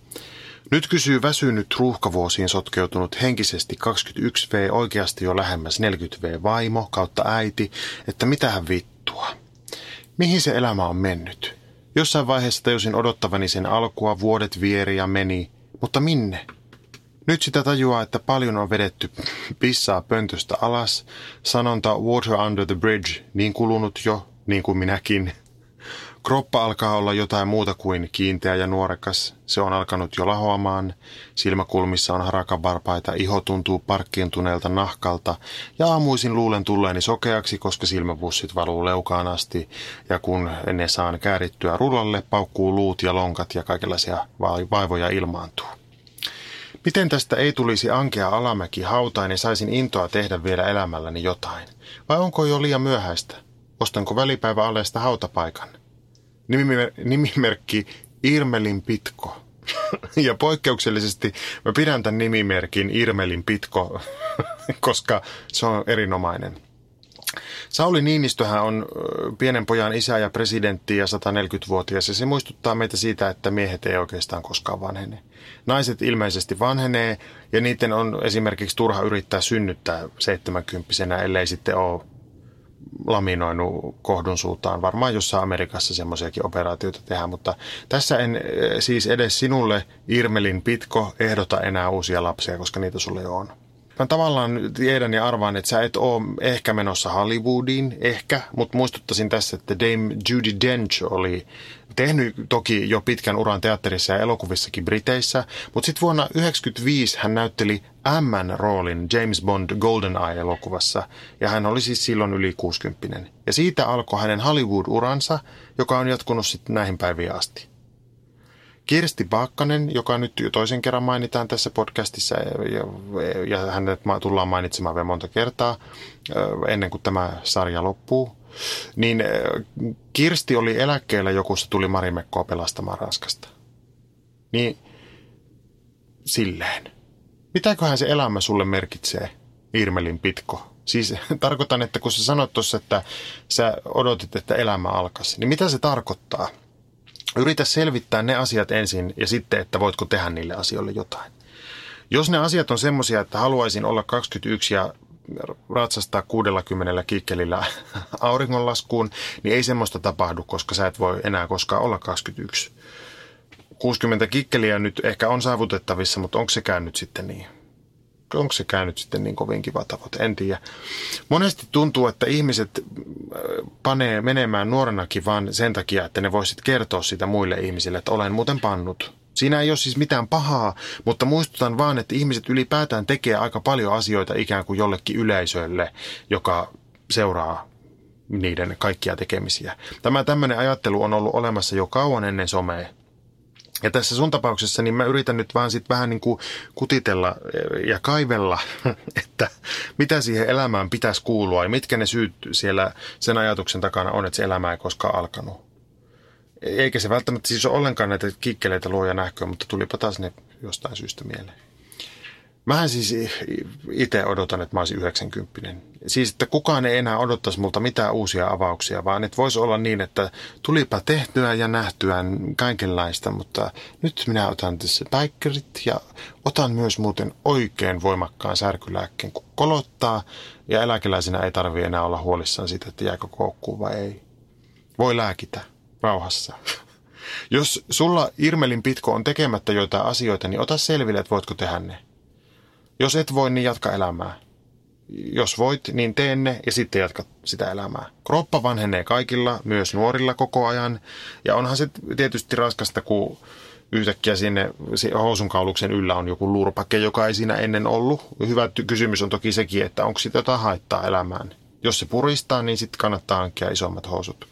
Nyt kysyy väsynyt ruuhkavuosiin sotkeutunut henkisesti 21V oikeasti jo lähemmäs 40V vaimo kautta äiti, että mitähän vittua. Mihin se elämä on mennyt? Jossain vaiheessa tajusin odottavani sen alkua, vuodet vieri ja meni, mutta minne? Nyt sitä tajuaa, että paljon on vedetty pissaa pöntöstä alas. Sanonta water under the bridge, niin kulunut jo, niin kuin minäkin. Kroppa alkaa olla jotain muuta kuin kiinteä ja nuorekas. Se on alkanut jo lahoamaan. Silmäkulmissa on harakan varpaita, iho tuntuu parkkiintuneelta nahkalta ja aamuisin luulen tulleeni sokeaksi, koska silmäpussit valuu leukaan asti ja kun ne saan käärittyä rullalle, paukkuu luut ja lonkat ja kaikenlaisia vaivoja ilmaantuu. Miten tästä ei tulisi ankea alamäki hautaan ja saisin intoa tehdä vielä elämälläni jotain? Vai onko jo liian myöhäistä? Ostanko välipäivä alesta hautapaikan? Nimimer- nimimerkki Irmelin Pitko. <laughs> ja poikkeuksellisesti mä pidän tämän nimimerkin Irmelin Pitko, <laughs> koska se on erinomainen. Sauli Niinistöhän on pienen pojan isä ja presidentti ja 140-vuotias ja se muistuttaa meitä siitä, että miehet ei oikeastaan koskaan vanhene. Naiset ilmeisesti vanhenee ja niiden on esimerkiksi turha yrittää synnyttää 70 ellei sitten ole laminoinut kohdun suuntaan. Varmaan jossain Amerikassa semmoisiakin operaatioita tehdään, mutta tässä en siis edes sinulle Irmelin Pitko ehdota enää uusia lapsia, koska niitä sulle on. Mä tavallaan tiedän ja arvaan, että sä et ole ehkä menossa Hollywoodiin, ehkä, mutta muistuttaisin tässä, että Dame Judy Dench oli tehnyt toki jo pitkän uran teatterissa ja elokuvissakin Briteissä, mutta sitten vuonna 1995 hän näytteli M-roolin James Bond GoldenEye-elokuvassa, ja hän oli siis silloin yli 60 Ja siitä alkoi hänen Hollywood-uransa, joka on jatkunut sitten näihin päiviin asti. Kirsti Baakkanen, joka nyt jo toisen kerran mainitaan tässä podcastissa ja, ja hänet tullaan mainitsemaan vielä monta kertaa ennen kuin tämä sarja loppuu, niin Kirsti oli eläkkeellä joku, se tuli Marimekkoa pelastamaan Raskasta. Niin silleen. Mitäköhän se elämä sulle merkitsee, Irmelin Pitko? Siis <laughs> tarkoitan, että kun sä sanoit tuossa, että sä odotit, että elämä alkaisi, niin mitä se tarkoittaa? Yritä selvittää ne asiat ensin ja sitten, että voitko tehdä niille asioille jotain. Jos ne asiat on semmoisia, että haluaisin olla 21 ja ratsastaa 60 kikkelillä <laughs> auringonlaskuun, niin ei semmoista tapahdu, koska sä et voi enää koskaan olla 21. 60 kikkeliä nyt ehkä on saavutettavissa, mutta onko se käynyt sitten niin? onko se käynyt sitten niin kovin kiva tavoite, en tiedä. Monesti tuntuu, että ihmiset äh, panee menemään nuorenakin vaan sen takia, että ne voisit kertoa sitä muille ihmisille, että olen muuten pannut. Siinä ei ole siis mitään pahaa, mutta muistutan vaan, että ihmiset ylipäätään tekee aika paljon asioita ikään kuin jollekin yleisölle, joka seuraa niiden kaikkia tekemisiä. Tämä tämmöinen ajattelu on ollut olemassa jo kauan ennen somea. Ja tässä sun tapauksessa niin mä yritän nyt vaan sit vähän niin kuin kutitella ja kaivella, <laughs> että mitä siihen elämään pitäisi kuulua ja mitkä ne syyt siellä sen ajatuksen takana on, että se elämä ei koskaan alkanut. Eikä se välttämättä siis ole ollenkaan näitä kikkeleitä luoja nähköä, mutta tulipa taas ne jostain syystä mieleen. Mähän siis itse odotan, että mä olisin 90. Siis, että kukaan ei enää odottaisi multa mitään uusia avauksia, vaan että voisi olla niin, että tulipa tehtyä ja nähtyä kaikenlaista, mutta nyt minä otan tässä päikkerit ja otan myös muuten oikein voimakkaan särkylääkkeen, kun kolottaa ja eläkeläisenä ei tarvitse enää olla huolissaan siitä, että jääkö koukkuun vai ei. Voi lääkitä rauhassa. <laughs> Jos sulla Irmelin pitko on tekemättä joitain asioita, niin ota selville, että voitko tehdä ne. Jos et voi, niin jatka elämää. Jos voit, niin tee ne ja sitten jatka sitä elämää. Kroppa vanhenee kaikilla, myös nuorilla koko ajan. Ja onhan se tietysti raskasta, kun yhtäkkiä sinne housunkauluksen yllä on joku lurpake, joka ei siinä ennen ollut. Hyvä kysymys on toki sekin, että onko sitä jotain haittaa elämään. Jos se puristaa, niin sitten kannattaa hankkia isommat housut.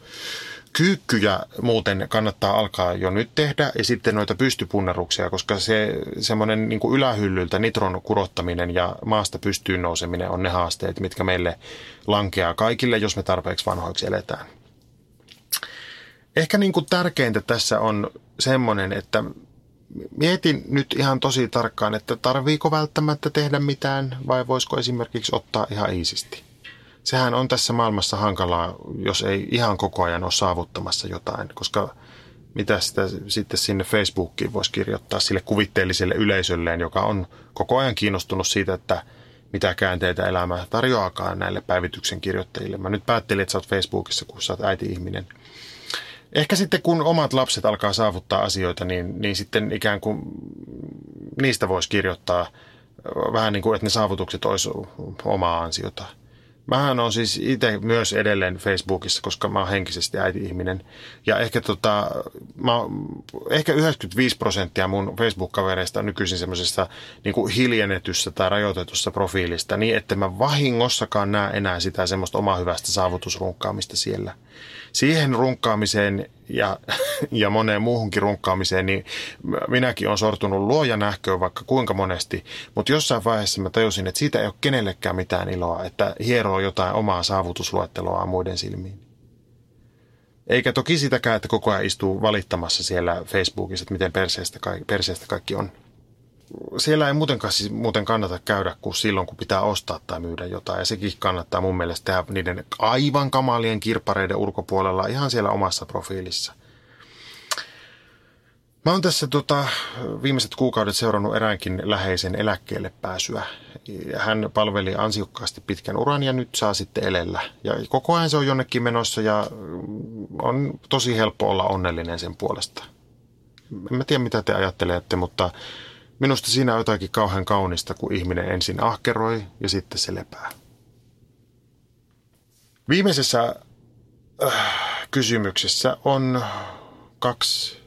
Kyykkyjä muuten kannattaa alkaa jo nyt tehdä ja sitten noita pystypunneruksia, koska se semmoinen niin ylähyllyltä nitron kurottaminen ja maasta pystyyn nouseminen on ne haasteet, mitkä meille lankeaa kaikille, jos me tarpeeksi vanhoiksi eletään. Ehkä niin kuin tärkeintä tässä on semmoinen, että mietin nyt ihan tosi tarkkaan, että tarviiko välttämättä tehdä mitään vai voisiko esimerkiksi ottaa ihan iisisti sehän on tässä maailmassa hankalaa, jos ei ihan koko ajan ole saavuttamassa jotain, koska mitä sitä sitten sinne Facebookiin voisi kirjoittaa sille kuvitteelliselle yleisölleen, joka on koko ajan kiinnostunut siitä, että mitä käänteitä elämä tarjoakaan näille päivityksen kirjoittajille. Mä nyt päättelin, että sä oot Facebookissa, kun sä oot äiti-ihminen. Ehkä sitten kun omat lapset alkaa saavuttaa asioita, niin, niin sitten ikään kuin niistä voisi kirjoittaa vähän niin kuin, että ne saavutukset olisi omaa ansiota. Mähän on siis itse myös edelleen Facebookissa, koska mä oon henkisesti äiti-ihminen. Ja ehkä, tota, mä, ehkä 95 prosenttia mun Facebook-kavereista on nykyisin semmoisessa niin hiljennetyssä tai rajoitetussa profiilista, niin että mä vahingossakaan näe enää sitä semmoista omaa hyvästä saavutusrunkkaamista siellä – siihen runkkaamiseen ja, ja moneen muuhunkin runkkaamiseen, niin minäkin olen sortunut luoja nähköön vaikka kuinka monesti, mutta jossain vaiheessa mä tajusin, että siitä ei ole kenellekään mitään iloa, että hieroo jotain omaa saavutusluetteloa muiden silmiin. Eikä toki sitäkään, että koko ajan istuu valittamassa siellä Facebookissa, että miten perseestä, perseestä kaikki on. Siellä ei muutenkaan siis muuten kannata käydä kuin silloin, kun pitää ostaa tai myydä jotain. Ja sekin kannattaa mun mielestä tehdä niiden aivan kamalien kirpareiden ulkopuolella ihan siellä omassa profiilissa. Mä oon tässä tota, viimeiset kuukaudet seurannut eräänkin läheisen eläkkeelle pääsyä. Hän palveli ansiokkaasti pitkän uran ja nyt saa sitten elellä. Ja koko ajan se on jonnekin menossa ja on tosi helppo olla onnellinen sen puolesta. En mä tiedä mitä te ajattelette, mutta minusta siinä on jotakin kauhean kaunista, kun ihminen ensin ahkeroi ja sitten se lepää. Viimeisessä äh, kysymyksessä on kaksi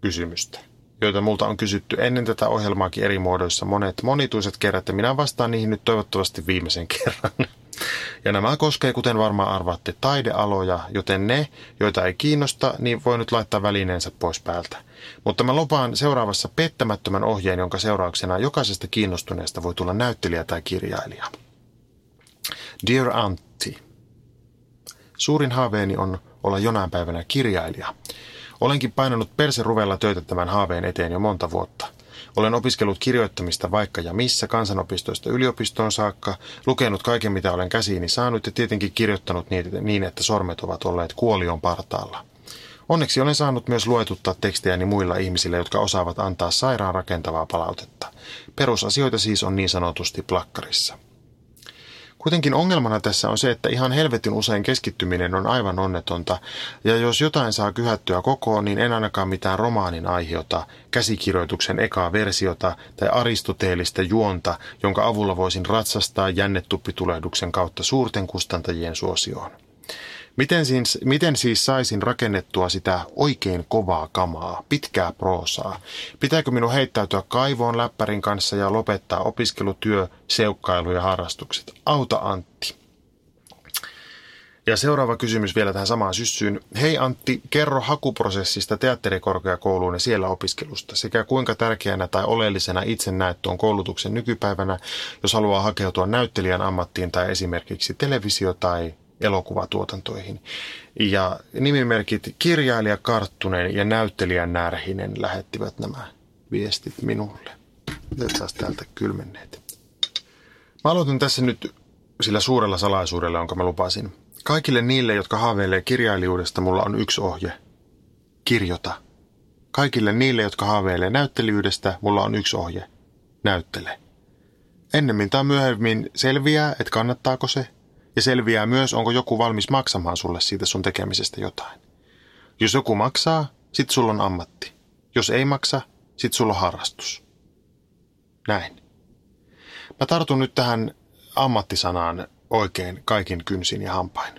kysymystä, joita multa on kysytty ennen tätä ohjelmaakin eri muodoissa monet monituiset kerrat, ja minä vastaan niihin nyt toivottavasti viimeisen <laughs> kerran. Ja nämä koskee, kuten varmaan arvaatte, taidealoja, joten ne, joita ei kiinnosta, niin voi nyt laittaa välineensä pois päältä. Mutta mä lupaan seuraavassa pettämättömän ohjeen, jonka seurauksena jokaisesta kiinnostuneesta voi tulla näyttelijä tai kirjailija. Dear Antti, suurin haaveeni on olla jonain päivänä kirjailija. Olenkin painanut perseruvella töitä tämän haaveen eteen jo monta vuotta. Olen opiskellut kirjoittamista vaikka ja missä kansanopistoista yliopistoon saakka, lukenut kaiken mitä olen käsiini saanut ja tietenkin kirjoittanut niin, että sormet ovat olleet kuolion partaalla. Onneksi olen saanut myös luetuttaa tekstejäni muilla ihmisillä, jotka osaavat antaa sairaan rakentavaa palautetta. Perusasioita siis on niin sanotusti plakkarissa. Kuitenkin ongelmana tässä on se, että ihan helvetin usein keskittyminen on aivan onnetonta, ja jos jotain saa kyhättyä kokoon, niin en ainakaan mitään romaanin aiheota, käsikirjoituksen ekaa versiota tai aristoteellista juonta, jonka avulla voisin ratsastaa jännetuppitulehduksen kautta suurten kustantajien suosioon. Miten siis, miten siis saisin rakennettua sitä oikein kovaa kamaa, pitkää proosaa? Pitääkö minun heittäytyä kaivoon läppärin kanssa ja lopettaa opiskelutyö, seukkailu ja harrastukset? Auta Antti. Ja seuraava kysymys vielä tähän samaan syssyyn. Hei Antti, kerro hakuprosessista teatterikorkeakouluun ja siellä opiskelusta sekä kuinka tärkeänä tai oleellisena itse näet tuon koulutuksen nykypäivänä, jos haluaa hakeutua näyttelijän ammattiin tai esimerkiksi televisio- tai elokuvatuotantoihin. Ja nimimerkit kirjailija Karttunen ja näyttelijä Närhinen lähettivät nämä viestit minulle. Otetaan täältä kylmenneet. Mä aloitan tässä nyt sillä suurella salaisuudella, jonka mä lupasin. Kaikille niille, jotka haaveilee kirjailijuudesta, mulla on yksi ohje. Kirjoita. Kaikille niille, jotka haaveilee näyttelijyydestä, mulla on yksi ohje. Näyttele. Ennemmin tai myöhemmin selviää, että kannattaako se – ja selviää myös, onko joku valmis maksamaan sulle siitä sun tekemisestä jotain. Jos joku maksaa, sit sulla on ammatti. Jos ei maksa, sit sulla on harrastus. Näin. Mä tartun nyt tähän ammattisanaan oikein kaikin kynsin ja hampain.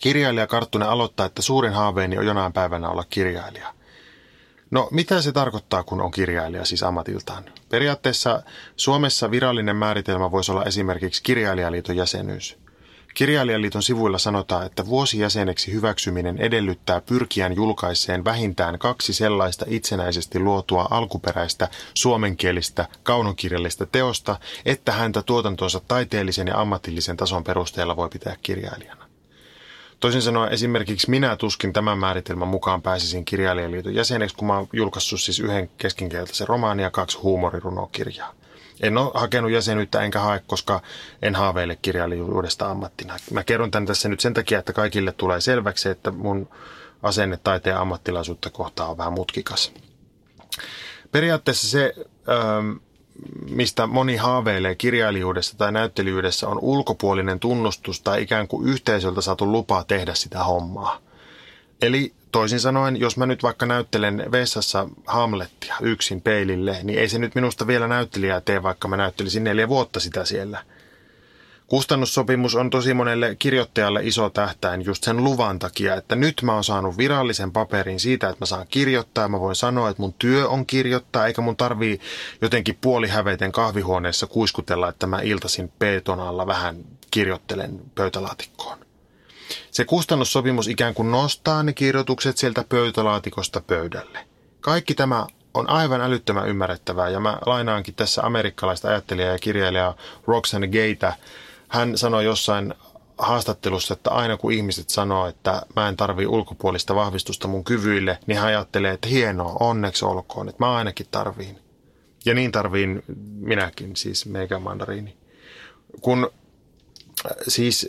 Kirjailija Karttunen aloittaa, että suurin haaveeni on jonain päivänä olla kirjailija. No mitä se tarkoittaa, kun on kirjailija siis ammatiltaan? Periaatteessa Suomessa virallinen määritelmä voisi olla esimerkiksi kirjailijaliiton jäsenyys. Kirjailijaliiton sivuilla sanotaan, että vuosijäseneksi hyväksyminen edellyttää pyrkiän julkaiseen vähintään kaksi sellaista itsenäisesti luotua alkuperäistä suomenkielistä kaunokirjallista teosta, että häntä tuotantonsa taiteellisen ja ammatillisen tason perusteella voi pitää kirjailijana. Toisin sanoen esimerkiksi minä tuskin tämän määritelmän mukaan pääsisin kirjailijaliiton jäseneksi, kun mä oon julkaissut siis yhden keskinkieltäisen romaania ja kaksi huumorirunokirjaa. En ole hakenut jäsenyyttä enkä hae, koska en haaveile kirjailijuudesta ammattina. Mä kerron tämän tässä nyt sen takia, että kaikille tulee selväksi, että mun asenne taiteen ammattilaisuutta kohtaan on vähän mutkikas. Periaatteessa se, ähm, mistä moni haaveilee kirjailijuudessa tai näyttelijyydessä, on ulkopuolinen tunnustus tai ikään kuin yhteisöltä saatu lupa tehdä sitä hommaa. Eli Toisin sanoen, jos mä nyt vaikka näyttelen vessassa Hamlettia yksin peilille, niin ei se nyt minusta vielä näyttelijää tee, vaikka mä näyttelisin neljä vuotta sitä siellä. Kustannussopimus on tosi monelle kirjoittajalle iso tähtäin just sen luvan takia, että nyt mä oon saanut virallisen paperin siitä, että mä saan kirjoittaa. Mä voin sanoa, että mun työ on kirjoittaa, eikä mun tarvii jotenkin puolihäveiten kahvihuoneessa kuiskutella, että mä iltasin p-tonalla vähän kirjoittelen pöytälaatikkoon. Se kustannussopimus ikään kuin nostaa ne kirjoitukset sieltä pöytälaatikosta pöydälle. Kaikki tämä on aivan älyttömän ymmärrettävää ja mä lainaankin tässä amerikkalaista ajattelijaa ja kirjailijaa Roxanne Gaytä. Hän sanoi jossain haastattelussa, että aina kun ihmiset sanoo, että mä en tarvii ulkopuolista vahvistusta mun kyvyille, niin hän ajattelee, että hienoa, onneksi olkoon, että mä ainakin tarviin. Ja niin tarviin minäkin, siis meikä mandariini. Kun siis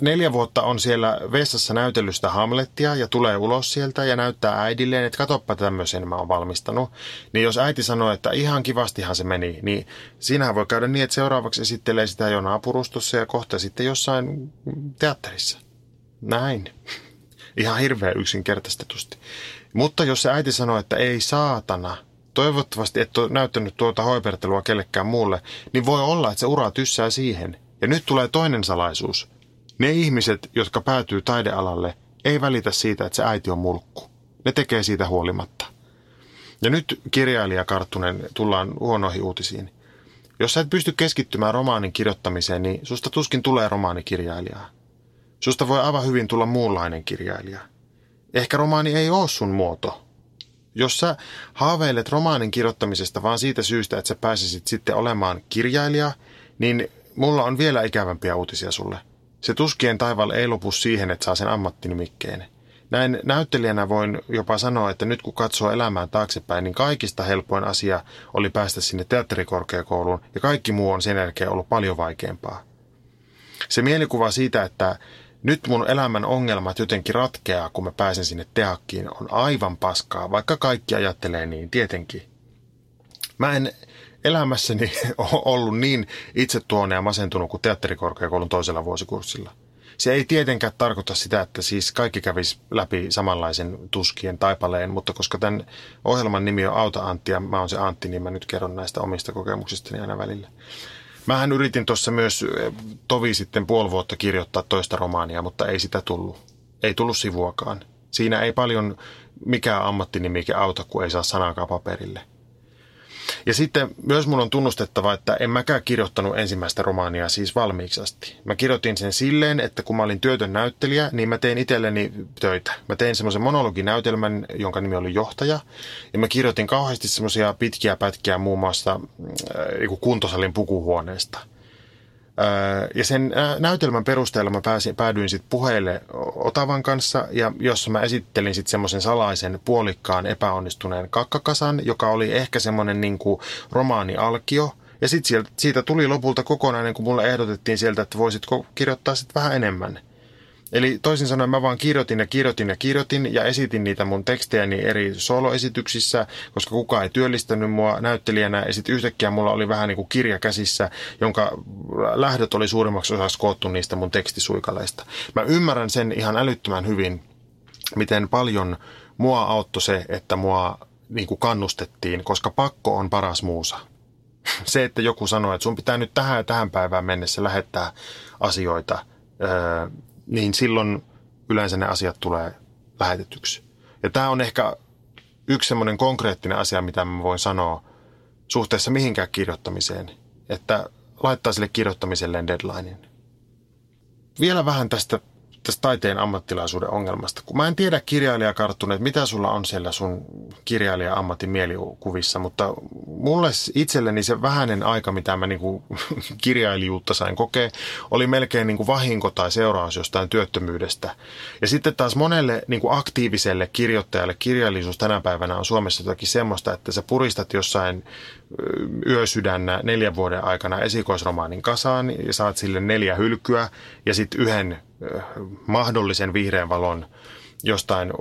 neljä vuotta on siellä vessassa näytellyt sitä Hamlettia ja tulee ulos sieltä ja näyttää äidilleen, että katoppa tämmöisen mä oon valmistanut. Niin jos äiti sanoo, että ihan kivastihan se meni, niin siinähän voi käydä niin, että seuraavaksi esittelee sitä jo naapurustossa ja kohta sitten jossain teatterissa. Näin. Ihan hirveän yksinkertaistetusti. Mutta jos se äiti sanoo, että ei saatana, toivottavasti et ole näyttänyt tuota hoipertelua kellekään muulle, niin voi olla, että se ura tyssää siihen. Ja nyt tulee toinen salaisuus. Ne ihmiset, jotka päätyy taidealalle, ei välitä siitä, että se äiti on mulkku. Ne tekee siitä huolimatta. Ja nyt kirjailija Karttunen tullaan huonoihin uutisiin. Jos sä et pysty keskittymään romaanin kirjoittamiseen, niin susta tuskin tulee romaanikirjailijaa. Susta voi aivan hyvin tulla muunlainen kirjailija. Ehkä romaani ei ole sun muoto. Jos sä haaveilet romaanin kirjoittamisesta vaan siitä syystä, että sä pääsisit sitten olemaan kirjailija, niin mulla on vielä ikävämpiä uutisia sulle – se tuskien taival ei lopu siihen, että saa sen ammattinimikkeen. Näin näyttelijänä voin jopa sanoa, että nyt kun katsoo elämään taaksepäin, niin kaikista helpoin asia oli päästä sinne teatterikorkeakouluun ja kaikki muu on sen jälkeen ollut paljon vaikeampaa. Se mielikuva siitä, että nyt mun elämän ongelmat jotenkin ratkeaa, kun mä pääsen sinne teakkiin, on aivan paskaa, vaikka kaikki ajattelee niin, tietenkin. Mä en elämässäni <laughs> ollut niin itsetuone ja masentunut kuin teatterikorkeakoulun toisella vuosikurssilla. Se ei tietenkään tarkoita sitä, että siis kaikki kävisi läpi samanlaisen tuskien taipaleen, mutta koska tämän ohjelman nimi on Auta Antti ja mä oon se Antti, niin mä nyt kerron näistä omista kokemuksistani aina välillä. Mähän yritin tuossa myös eh, tovi sitten puoli vuotta kirjoittaa toista romaania, mutta ei sitä tullut. Ei tullut sivuakaan. Siinä ei paljon mikään ammattinimike auta, kun ei saa sanakaan paperille. Ja sitten myös mun on tunnustettava, että en mäkään kirjoittanut ensimmäistä romaania siis valmiiksi asti. Mä kirjoitin sen silleen, että kun mä olin työtön näyttelijä, niin mä tein itselleni töitä. Mä tein semmoisen monologinäytelmän, jonka nimi oli Johtaja. Ja mä kirjoitin kauheasti semmoisia pitkiä pätkiä muun muassa äh, kuntosalin pukuhuoneesta – ja sen näytelmän perusteella mä pääsin, päädyin sitten puheille Otavan kanssa, ja jossa mä esittelin sitten semmoisen salaisen puolikkaan epäonnistuneen kakkakasan, joka oli ehkä semmoinen niin romaani-alkio. Ja sitten siitä tuli lopulta kokonainen, kun mulle ehdotettiin sieltä, että voisitko kirjoittaa sitten vähän enemmän – Eli toisin sanoen mä vaan kirjoitin ja kirjoitin ja kirjoitin ja esitin niitä mun tekstejäni eri soloesityksissä, koska kukaan ei työllistänyt mua näyttelijänä. Ja sitten yhtäkkiä mulla oli vähän niin kuin kirja käsissä, jonka lähdöt oli suurimmaksi osaksi koottu niistä mun tekstisuikaleista. Mä ymmärrän sen ihan älyttömän hyvin, miten paljon mua auttoi se, että mua niin kuin kannustettiin, koska pakko on paras muusa. Se, että joku sanoo, että sun pitää nyt tähän ja tähän päivään mennessä lähettää asioita, niin silloin yleensä ne asiat tulee lähetetyksi. Ja tämä on ehkä yksi semmoinen konkreettinen asia, mitä mä voin sanoa suhteessa mihinkään kirjoittamiseen, että laittaa sille kirjoittamiselleen deadlinein. Vielä vähän tästä tästä taiteen ammattilaisuuden ongelmasta. Kun mä en tiedä kirjailijakarttuneet, mitä sulla on siellä sun kirjailija-ammatin mielikuvissa, mutta mulle itselleni se vähäinen aika, mitä mä niinku <laughs> kirjailijuutta sain kokea, oli melkein niinku vahinko tai seuraus jostain työttömyydestä. Ja sitten taas monelle niinku aktiiviselle kirjoittajalle kirjallisuus tänä päivänä on Suomessa jotakin semmoista, että sä puristat jossain yösydännä neljän vuoden aikana esikoisromaanin kasaan ja saat sille neljä hylkyä ja sitten yhden mahdollisen vihreän valon jostain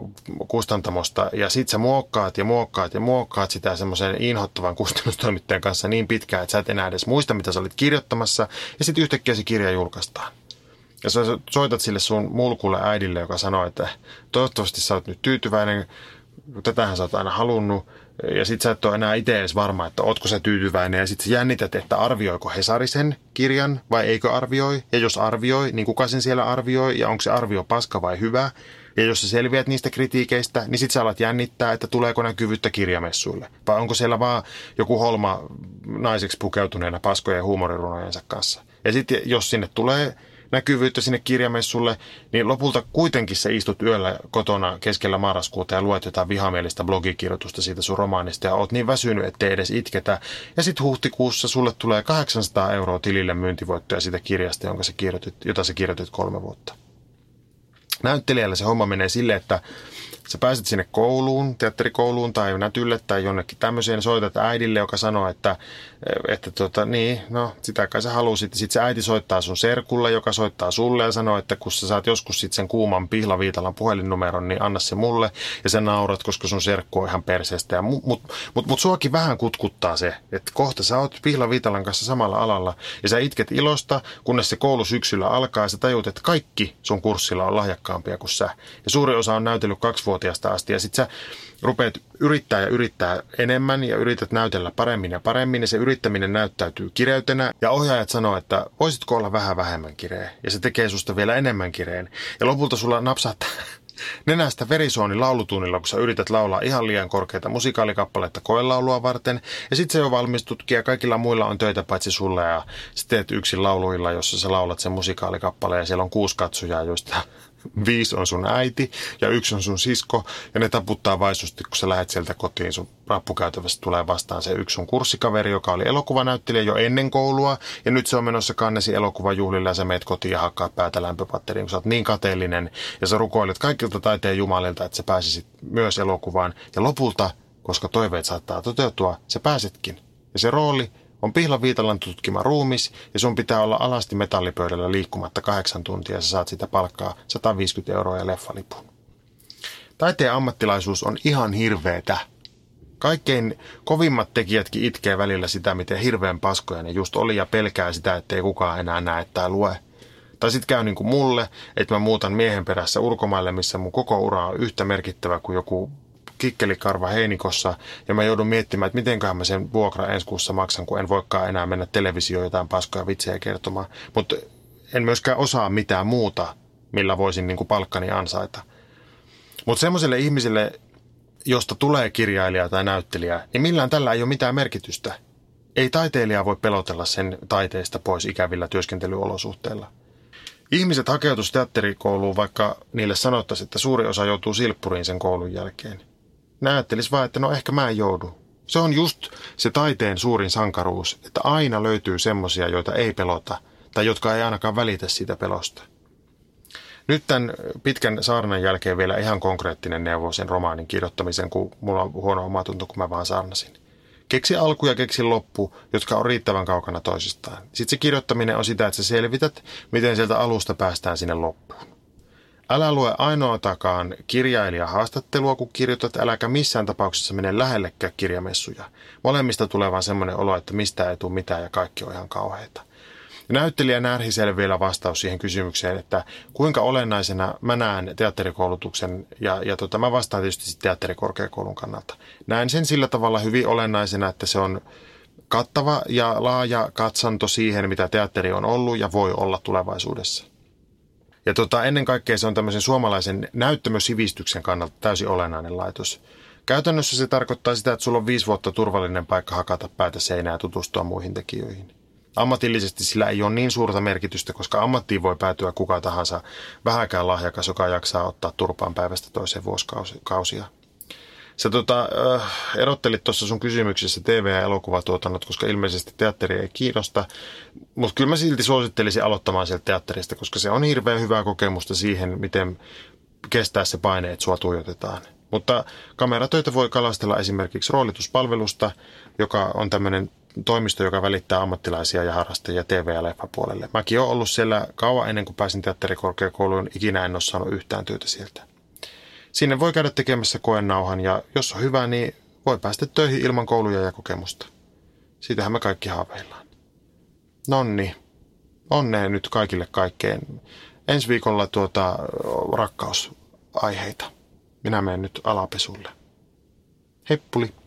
kustantamosta. Ja sit sä muokkaat ja muokkaat ja muokkaat sitä semmoisen inhottavan kustannustoimittajan kanssa niin pitkään, että sä et enää edes muista, mitä sä olit kirjoittamassa. Ja sitten yhtäkkiä se kirja julkaistaan. Ja sä soitat sille sun mulkulle äidille, joka sanoo, että toivottavasti sä oot nyt tyytyväinen, tätähän sä oot aina halunnut, ja sit sä et ole enää itse edes varma, että ootko sä tyytyväinen. Ja sit sä jännität, että arvioiko Hesari sen kirjan vai eikö arvioi. Ja jos arvioi, niin kuka sen siellä arvioi ja onko se arvio paska vai hyvä. Ja jos sä selviät niistä kritiikeistä, niin sit sä alat jännittää, että tuleeko näkyvyyttä kirjamessuille. Vai onko siellä vaan joku holma naiseksi pukeutuneena paskojen ja huumorirunojensa kanssa. Ja sitten jos sinne tulee näkyvyyttä sinne kirjamessulle, niin lopulta kuitenkin sä istut yöllä kotona keskellä marraskuuta ja luet jotain vihamielistä blogikirjoitusta siitä sun romaanista ja oot niin väsynyt, ettei edes itketä. Ja sitten huhtikuussa sulle tulee 800 euroa tilille myyntivoittoja siitä kirjasta, jonka sä kirjoitit, jota sä kirjoitit kolme vuotta. Näyttelijällä se homma menee silleen, että Sä pääset sinne kouluun, teatterikouluun tai nätylle tai jonnekin tämmöiseen, soitat äidille, joka sanoo, että, että tota, niin, no sitä kai sä halusit. Sitten se äiti soittaa sun serkulle, joka soittaa sulle ja sanoo, että kun sä saat joskus sitten sen kuuman pihlaviitalan puhelinnumeron, niin anna se mulle ja sä naurat, koska sun serkku on ihan perseestä. Ja mut, mut, mut, mut suakin vähän kutkuttaa se, että kohta sä oot pihlaviitalan kanssa samalla alalla ja sä itket ilosta, kunnes se koulu syksyllä alkaa ja sä tajut, että kaikki sun kurssilla on lahjakkaampia kuin sä. Ja suuri osa on näytellyt kaksivuotiaasta asti. Ja sit sä rupeat yrittää ja yrittää enemmän ja yrität näytellä paremmin ja paremmin. Ja se yrittäminen näyttäytyy kireytenä. Ja ohjaajat sanoo, että voisitko olla vähän vähemmän kireä? Ja se tekee susta vielä enemmän kireen. Ja lopulta sulla napsahtaa <laughs> nenästä verisooni laulutunnilla, kun sä yrität laulaa ihan liian korkeita musikaalikappaletta koelaulua varten. Ja sit se jo valmistutkin ja kaikilla muilla on töitä paitsi sulle ja sä teet yksin lauluilla, jossa sä laulat sen musikaalikappaleen ja siellä on kuusi katsojaa, joista viisi on sun äiti ja yksi on sun sisko ja ne taputtaa vaisusti, kun sä lähdet sieltä kotiin. Sun rappukäytävästä tulee vastaan se yksi sun kurssikaveri, joka oli elokuvanäyttelijä jo ennen koulua ja nyt se on menossa kannesi elokuvajuhlilla ja sä meet kotiin ja hakkaa päätä lämpöpatteriin, kun sä oot niin kateellinen ja sä rukoilet kaikilta taiteen jumalilta, että sä pääsisit myös elokuvaan ja lopulta, koska toiveet saattaa toteutua, sä pääsetkin. Ja se rooli on Pihla Viitalan tutkima ruumis ja sun pitää olla alasti metallipöydällä liikkumatta kahdeksan tuntia ja sä saat sitä palkkaa 150 euroa ja leffalipun. Taiteen ammattilaisuus on ihan hirveetä. Kaikkein kovimmat tekijätkin itkee välillä sitä, miten hirveän paskoja ne just oli ja pelkää sitä, ettei kukaan enää näe tai lue. Tai sitten käy niin kuin mulle, että mä muutan miehen perässä ulkomaille, missä mun koko ura on yhtä merkittävä kuin joku kikkelikarva heinikossa ja mä joudun miettimään, että mitenköhän mä sen vuokra ensi kuussa maksan, kun en voikaan enää mennä televisioon jotain paskoja vitsejä kertomaan. Mutta en myöskään osaa mitään muuta, millä voisin niin kuin palkkani ansaita. Mutta semmoiselle ihmiselle, josta tulee kirjailija tai näyttelijä, niin millään tällä ei ole mitään merkitystä. Ei taiteilija voi pelotella sen taiteesta pois ikävillä työskentelyolosuhteilla. Ihmiset hakeutuisivat teatterikouluun, vaikka niille sanottaisiin, että suuri osa joutuu silppuriin sen koulun jälkeen ne ajattelis vaan, että no ehkä mä en joudu. Se on just se taiteen suurin sankaruus, että aina löytyy semmosia, joita ei pelota tai jotka ei ainakaan välitä siitä pelosta. Nyt tämän pitkän saarnan jälkeen vielä ihan konkreettinen neuvo sen romaanin kirjoittamisen, kun mulla on huono omatunto, kun mä vaan saarnasin. Keksi alku ja keksi loppu, jotka on riittävän kaukana toisistaan. Sitten se kirjoittaminen on sitä, että sä selvität, miten sieltä alusta päästään sinne loppuun. Älä lue ainoatakaan kirjailijahaastattelua, kun kirjoitat, äläkä missään tapauksessa mene lähellekään kirjamessuja. Molemmista tulee vaan semmoinen olo, että mistä ei tule mitään ja kaikki on ihan kauheita. Näyttelijä Närhiselle vielä vastaus siihen kysymykseen, että kuinka olennaisena mä näen teatterikoulutuksen, ja, ja tota, mä vastaan tietysti teatterikorkeakoulun kannalta. Näen sen sillä tavalla hyvin olennaisena, että se on kattava ja laaja katsanto siihen, mitä teatteri on ollut ja voi olla tulevaisuudessa. Ja tota, ennen kaikkea se on tämmöisen suomalaisen näyttämösivistyksen kannalta täysin olennainen laitos. Käytännössä se tarkoittaa sitä, että sulla on viisi vuotta turvallinen paikka hakata päätä seinää ja tutustua muihin tekijöihin. Ammatillisesti sillä ei ole niin suurta merkitystä, koska ammattiin voi päätyä kuka tahansa vähäkään lahjakas, joka jaksaa ottaa turpaan päivästä toiseen vuosikausia. Sä tota, äh, erottelit tuossa sun kysymyksessä TV- ja elokuvatuotannot, koska ilmeisesti teatteri ei kiinnosta. Mutta kyllä mä silti suosittelisin aloittamaan sieltä teatterista, koska se on hirveän hyvää kokemusta siihen, miten kestää se paine, että sua tuijotetaan. Mutta kameratöitä voi kalastella esimerkiksi roolituspalvelusta, joka on tämmöinen toimisto, joka välittää ammattilaisia ja harrastajia TV- ja leffapuolelle. Mäkin olen ollut siellä kauan ennen kuin pääsin teatterikorkeakouluun, ikinä en ole saanut yhtään työtä sieltä. Sinne voi käydä tekemässä koenauhan ja jos on hyvä, niin voi päästä töihin ilman kouluja ja kokemusta. Siitähän me kaikki haaveillaan. Nonni, onnea nyt kaikille kaikkeen. Ensi viikolla tuota rakkausaiheita. Minä menen nyt alapesulle. Heppuli.